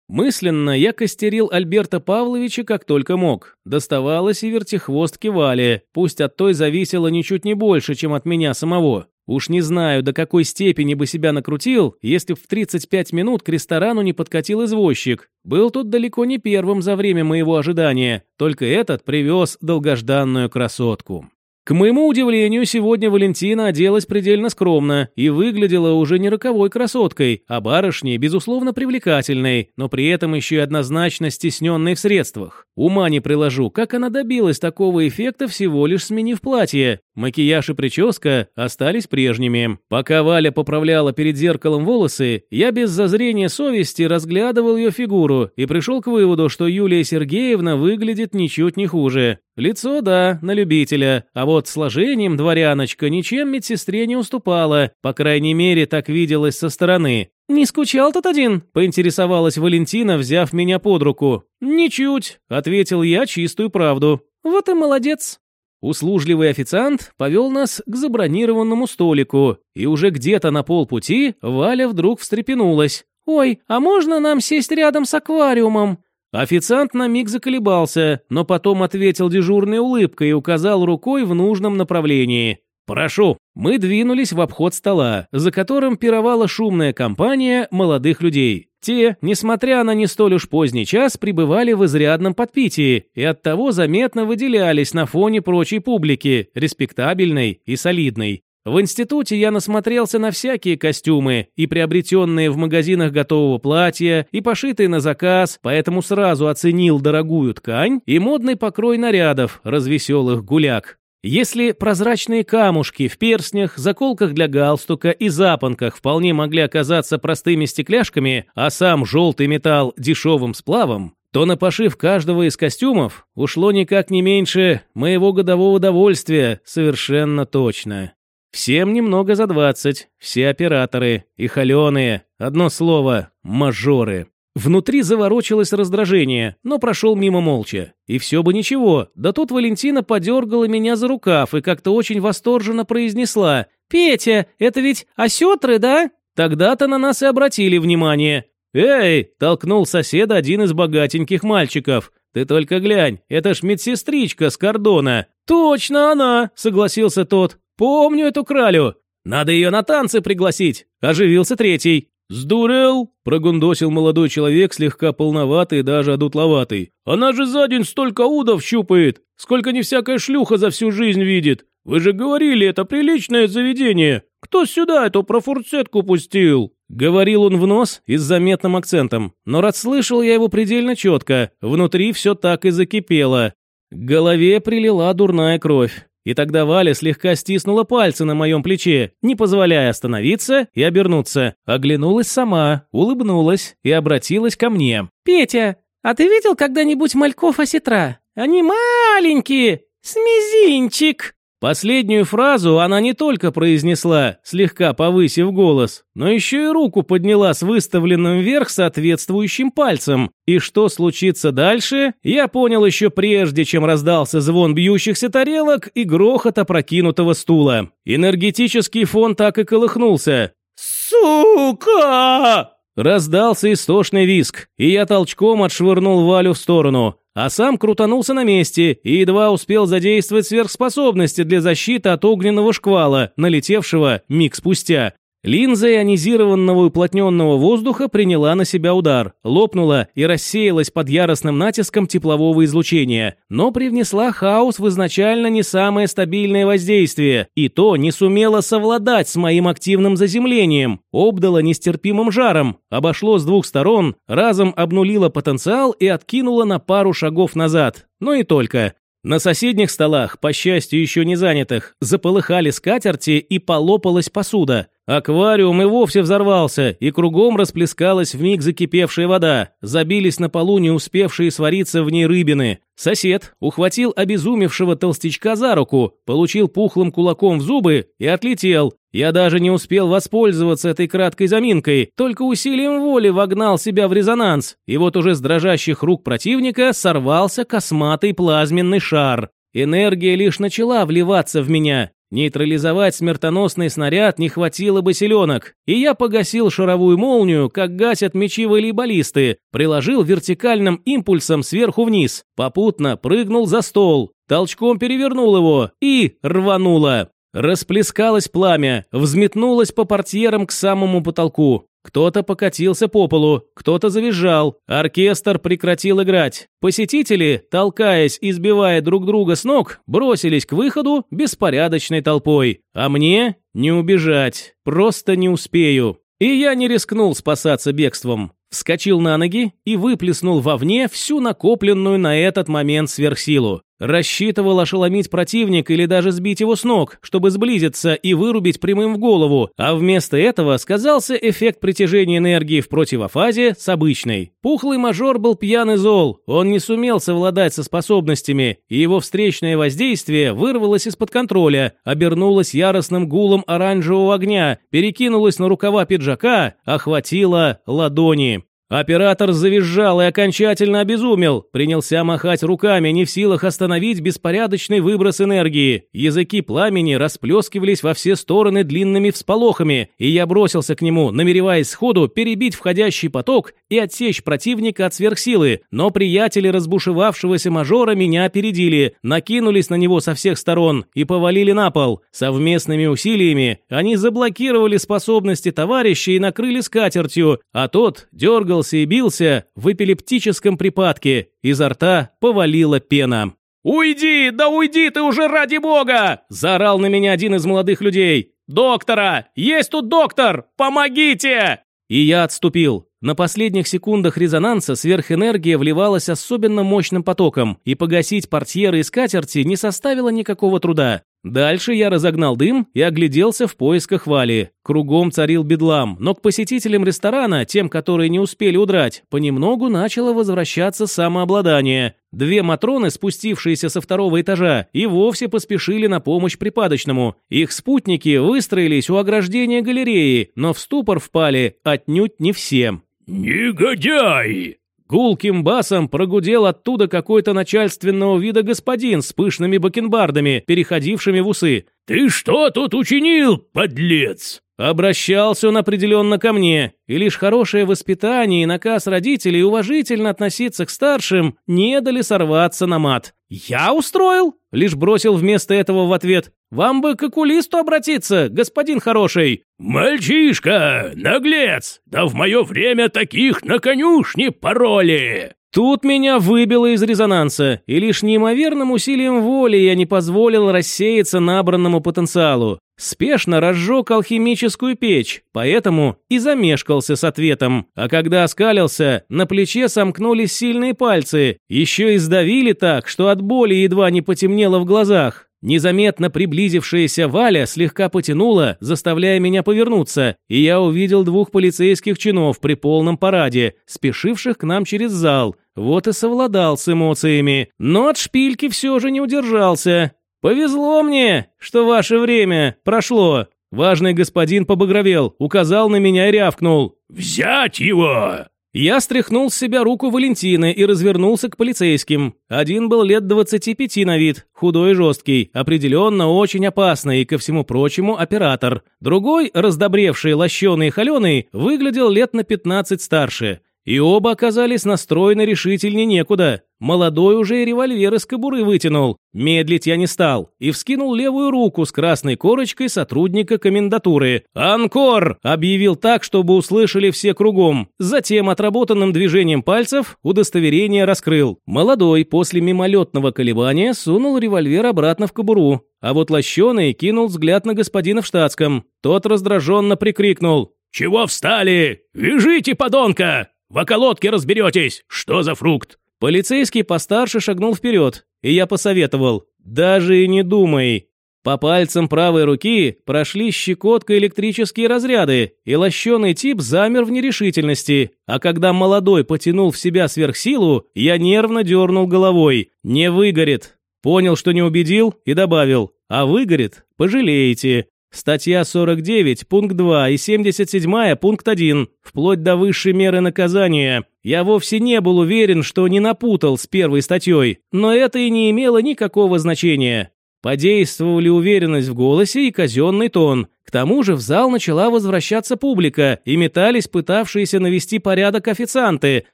Мысленно я костерил Альберта Павловича как только мог. Доставалось и вертихвостке Вале, пусть от той зависело ничуть не больше, чем от меня самого. Уж не знаю, до какой степени бы себя накрутил, если в 35 минут к ресторану не подкатил извозчик. Был тут далеко не первым за время моего ожидания, только этот привез долгожданную красотку. К моему удивлению, сегодня Валентина оделась предельно скромно и выглядела уже не роковой красоткой, а барышней, безусловно, привлекательной, но при этом еще и однозначно стесненной в средствах. Ума не приложу, как она добилась такого эффекта, всего лишь сменив платье. Макияж и прическа остались прежними. Пока Валя поправляла перед зеркалом волосы, я без зазрения совести разглядывал ее фигуру и пришел к выводу, что Юлия Сергеевна выглядит ничуть не хуже. Лицо, да, на любителя, а вот сложением дворяночка ничем медсестре не уступала, по крайней мере, так виделось со стороны. «Не скучал тут один?» – поинтересовалась Валентина, взяв меня под руку. «Ничуть», – ответил я чистую правду. «Вот и молодец». Услужливый официант повел нас к забронированному столику, и уже где-то на полпути Валя вдруг встрепенулась. «Ой, а можно нам сесть рядом с аквариумом?» Официант на миг заколебался, но потом ответил дежурной улыбкой и указал рукой в нужном направлении. «Прошу». Мы двинулись в обход стола, за которым пировала шумная компания молодых людей. Те, несмотря на не столь уж поздний час, пребывали в изрядном подпитии и оттого заметно выделялись на фоне прочей публики, респектабельной и солидной. В институте я насмотрелся на всякие костюмы, и приобретенные в магазинах готового платья, и пошитые на заказ, поэтому сразу оценил дорогую ткань и модный покрой нарядов, развеселых гуляк. Если прозрачные камушки в перстнях, заколках для галстука и запонках вполне могли оказаться простыми стекляшками, а сам желтый металл дешевым сплавом, то на пошив каждого из костюмов ушло никак не меньше моего годового довольствия, совершенно точно. Всем немного за двадцать, все операторы, и холеные, одно слово, мажоры. Внутри заворочилось раздражение, но прошел мимо молча. И все бы ничего, да тут Валентина подергала меня за рукав и как-то очень восторженно произнесла «Петя, это ведь осетры, да?» Тогда-то на нас и обратили внимание. «Эй!» – толкнул соседа один из богатеньких мальчиков. «Ты только глянь, это ж медсестричка с кордона». «Точно она!» – согласился тот. «Помню эту кралю! Надо ее на танцы пригласить!» – оживился третий. «Сдурел?» – прогундосил молодой человек, слегка полноватый, даже одутловатый. «Она же за день столько удов щупает! Сколько не всякая шлюха за всю жизнь видит! Вы же говорили, это приличное заведение! Кто сюда эту профурцетку пустил?» Говорил он в нос и с заметным акцентом, но расслышал я его предельно четко, внутри все так и закипело. К голове прилила дурная кровь. И тогда Валя слегка стиснула пальцы на моем плече, не позволяя остановиться и обернуться. Оглянулась сама, улыбнулась и обратилась ко мне. «Петя, а ты видел когда-нибудь мальков осетра? Они маленькие, с мизинчик!» Последнюю фразу она не только произнесла, слегка повысив голос, но еще и руку подняла с выставленным вверх соответствующим пальцем. И что случится дальше, я понял еще прежде, чем раздался звон бьющихся тарелок и грохот опрокинутого стула. Энергетический фон так и колыхнулся. «Сука!» Раздался истошный виск, и я толчком отшвырнул Валю в сторону а сам крутанулся на месте и едва успел задействовать сверхспособности для защиты от огненного шквала, налетевшего миг спустя. Линза ионизированного уплотненного воздуха приняла на себя удар, лопнула и рассеялась под яростным натиском теплового излучения, но привнесла хаос в изначально не самое стабильное воздействие, и то не сумела совладать с моим активным заземлением, обдала нестерпимым жаром, обошло с двух сторон, разом обнулила потенциал и откинула на пару шагов назад. Но и только. На соседних столах, по счастью еще не занятых, заполыхали скатерти и полопалась посуда. Аквариум и вовсе взорвался, и кругом расплескалась вмиг закипевшая вода. Забились на полу не успевшие свариться в ней рыбины. Сосед ухватил обезумевшего толстячка за руку, получил пухлым кулаком в зубы и отлетел. Я даже не успел воспользоваться этой краткой заминкой, только усилием воли вогнал себя в резонанс. И вот уже с дрожащих рук противника сорвался косматый плазменный шар. Энергия лишь начала вливаться в меня, Нейтрализовать смертоносный снаряд не хватило бы селенок, и я погасил шаровую молнию, как гасят мечи волейболисты, приложил вертикальным импульсом сверху вниз, попутно прыгнул за стол, толчком перевернул его и рвануло. Расплескалось пламя, взметнулось по портьерам к самому потолку. Кто-то покатился по полу, кто-то завизжал, оркестр прекратил играть. Посетители, толкаясь и сбивая друг друга с ног, бросились к выходу беспорядочной толпой. А мне не убежать, просто не успею. И я не рискнул спасаться бегством. Вскочил на ноги и выплеснул вовне всю накопленную на этот момент сверхсилу. Рассчитывал ошеломить противника или даже сбить его с ног, чтобы сблизиться и вырубить прямым в голову, а вместо этого сказался эффект притяжения энергии в противофазе с обычной. Пухлый мажор был пьян и зол, он не сумел совладать со способностями, и его встречное воздействие вырвалось из-под контроля, обернулось яростным гулом оранжевого огня, перекинулось на рукава пиджака, охватило ладони. Оператор завизжал и окончательно обезумел, принялся махать руками, не в силах остановить беспорядочный выброс энергии. Языки пламени расплескивались во все стороны длинными всполохами, и я бросился к нему, намереваясь сходу перебить входящий поток и отсечь противника от сверхсилы, но приятели разбушевавшегося мажора меня опередили, накинулись на него со всех сторон и повалили на пол. Совместными усилиями они заблокировали способности товарища и накрыли скатертью, а тот дергал дергался и бился в эпилептическом припадке, изо рта повалила пена. «Уйди! Да уйди ты уже ради бога!» – заорал на меня один из молодых людей. «Доктора! Есть тут доктор! Помогите!» И я отступил. На последних секундах резонанса сверхэнергия вливалась особенно мощным потоком, и погасить портьеры и скатерти не составило никакого труда. Дальше я разогнал дым и огляделся в поисках Вали. Кругом царил бедлам, но к посетителям ресторана, тем, которые не успели удрать, понемногу начало возвращаться самообладание. Две Матроны, спустившиеся со второго этажа, и вовсе поспешили на помощь припадочному. Их спутники выстроились у ограждения галереи, но в ступор впали отнюдь не все. «Негодяй!» Гулким басом прогудел оттуда какой-то начальственного вида господин с пышными бакенбардами, переходившими в усы. «Ты что тут учинил, подлец?» Обращался он определенно ко мне, и лишь хорошее воспитание и наказ родителей уважительно относиться к старшим не дали сорваться на мат. «Я устроил?» — лишь бросил вместо этого в ответ. «Вам бы к окулисту обратиться, господин хороший!» «Мальчишка, наглец! Да в мое время таких на конюшне пароли!» Тут меня выбило из резонанса, и лишь неимоверным усилием воли я не позволил рассеяться набранному потенциалу. Спешно разжег алхимическую печь, поэтому и замешкался с ответом. А когда оскалился, на плече сомкнулись сильные пальцы, еще и сдавили так, что от боли едва не потемнело в глазах. Незаметно приблизившаяся Валя слегка потянула, заставляя меня повернуться, и я увидел двух полицейских чинов при полном параде, спешивших к нам через зал. Вот и совладал с эмоциями, но от шпильки все же не удержался. «Повезло мне, что ваше время прошло». Важный господин побагровел, указал на меня и рявкнул. «Взять его!» Я стряхнул с себя руку Валентины и развернулся к полицейским. Один был лет 25 на вид, худой и жесткий, определенно очень опасный и, ко всему прочему, оператор. Другой, раздобревший, лощеный и холеный, выглядел лет на 15 старше. И оба оказались настроены решительнее некуда. Молодой уже и револьвер из кобуры вытянул. Медлить я не стал и вскинул левую руку с красной корочкой сотрудника комендатуры. «Анкор!» – объявил так, чтобы услышали все кругом. Затем отработанным движением пальцев удостоверение раскрыл. Молодой после мимолетного колебания сунул револьвер обратно в кобуру. А вот лощеный кинул взгляд на господина в штатском. Тот раздраженно прикрикнул. «Чего встали? Вяжите, подонка!» В околотке разберетесь, что за фрукт!» Полицейский постарше шагнул вперед, и я посоветовал. «Даже и не думай!» По пальцам правой руки прошли щекотка электрические разряды, и лощеный тип замер в нерешительности, а когда молодой потянул в себя сверхсилу, я нервно дернул головой. «Не выгорит!» Понял, что не убедил, и добавил. «А выгорит? Пожалеете!» Статья 49, пункт 2 и 77, пункт 1, вплоть до высшей меры наказания. Я вовсе не был уверен, что не напутал с первой статьей, но это и не имело никакого значения. Подействовали уверенность в голосе и казенный тон. К тому же в зал начала возвращаться публика, и метались пытавшиеся навести порядок официанты.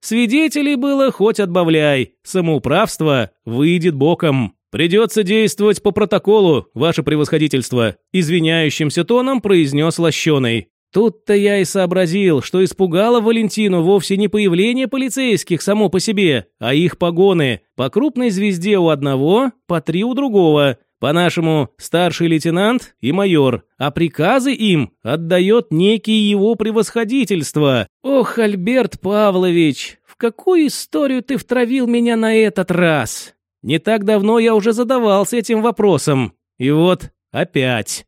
Свидетелей было хоть отбавляй, самоуправство выйдет боком. «Придется действовать по протоколу, ваше превосходительство», извиняющимся тоном произнес Лощеный. Тут-то я и сообразил, что испугало Валентину вовсе не появление полицейских само по себе, а их погоны. По крупной звезде у одного, по три у другого. По-нашему, старший лейтенант и майор, а приказы им отдает некий его превосходительство. Ох, Альберт Павлович, в какую историю ты втравил меня на этот раз? Не так давно я уже задавался этим вопросом. И вот опять.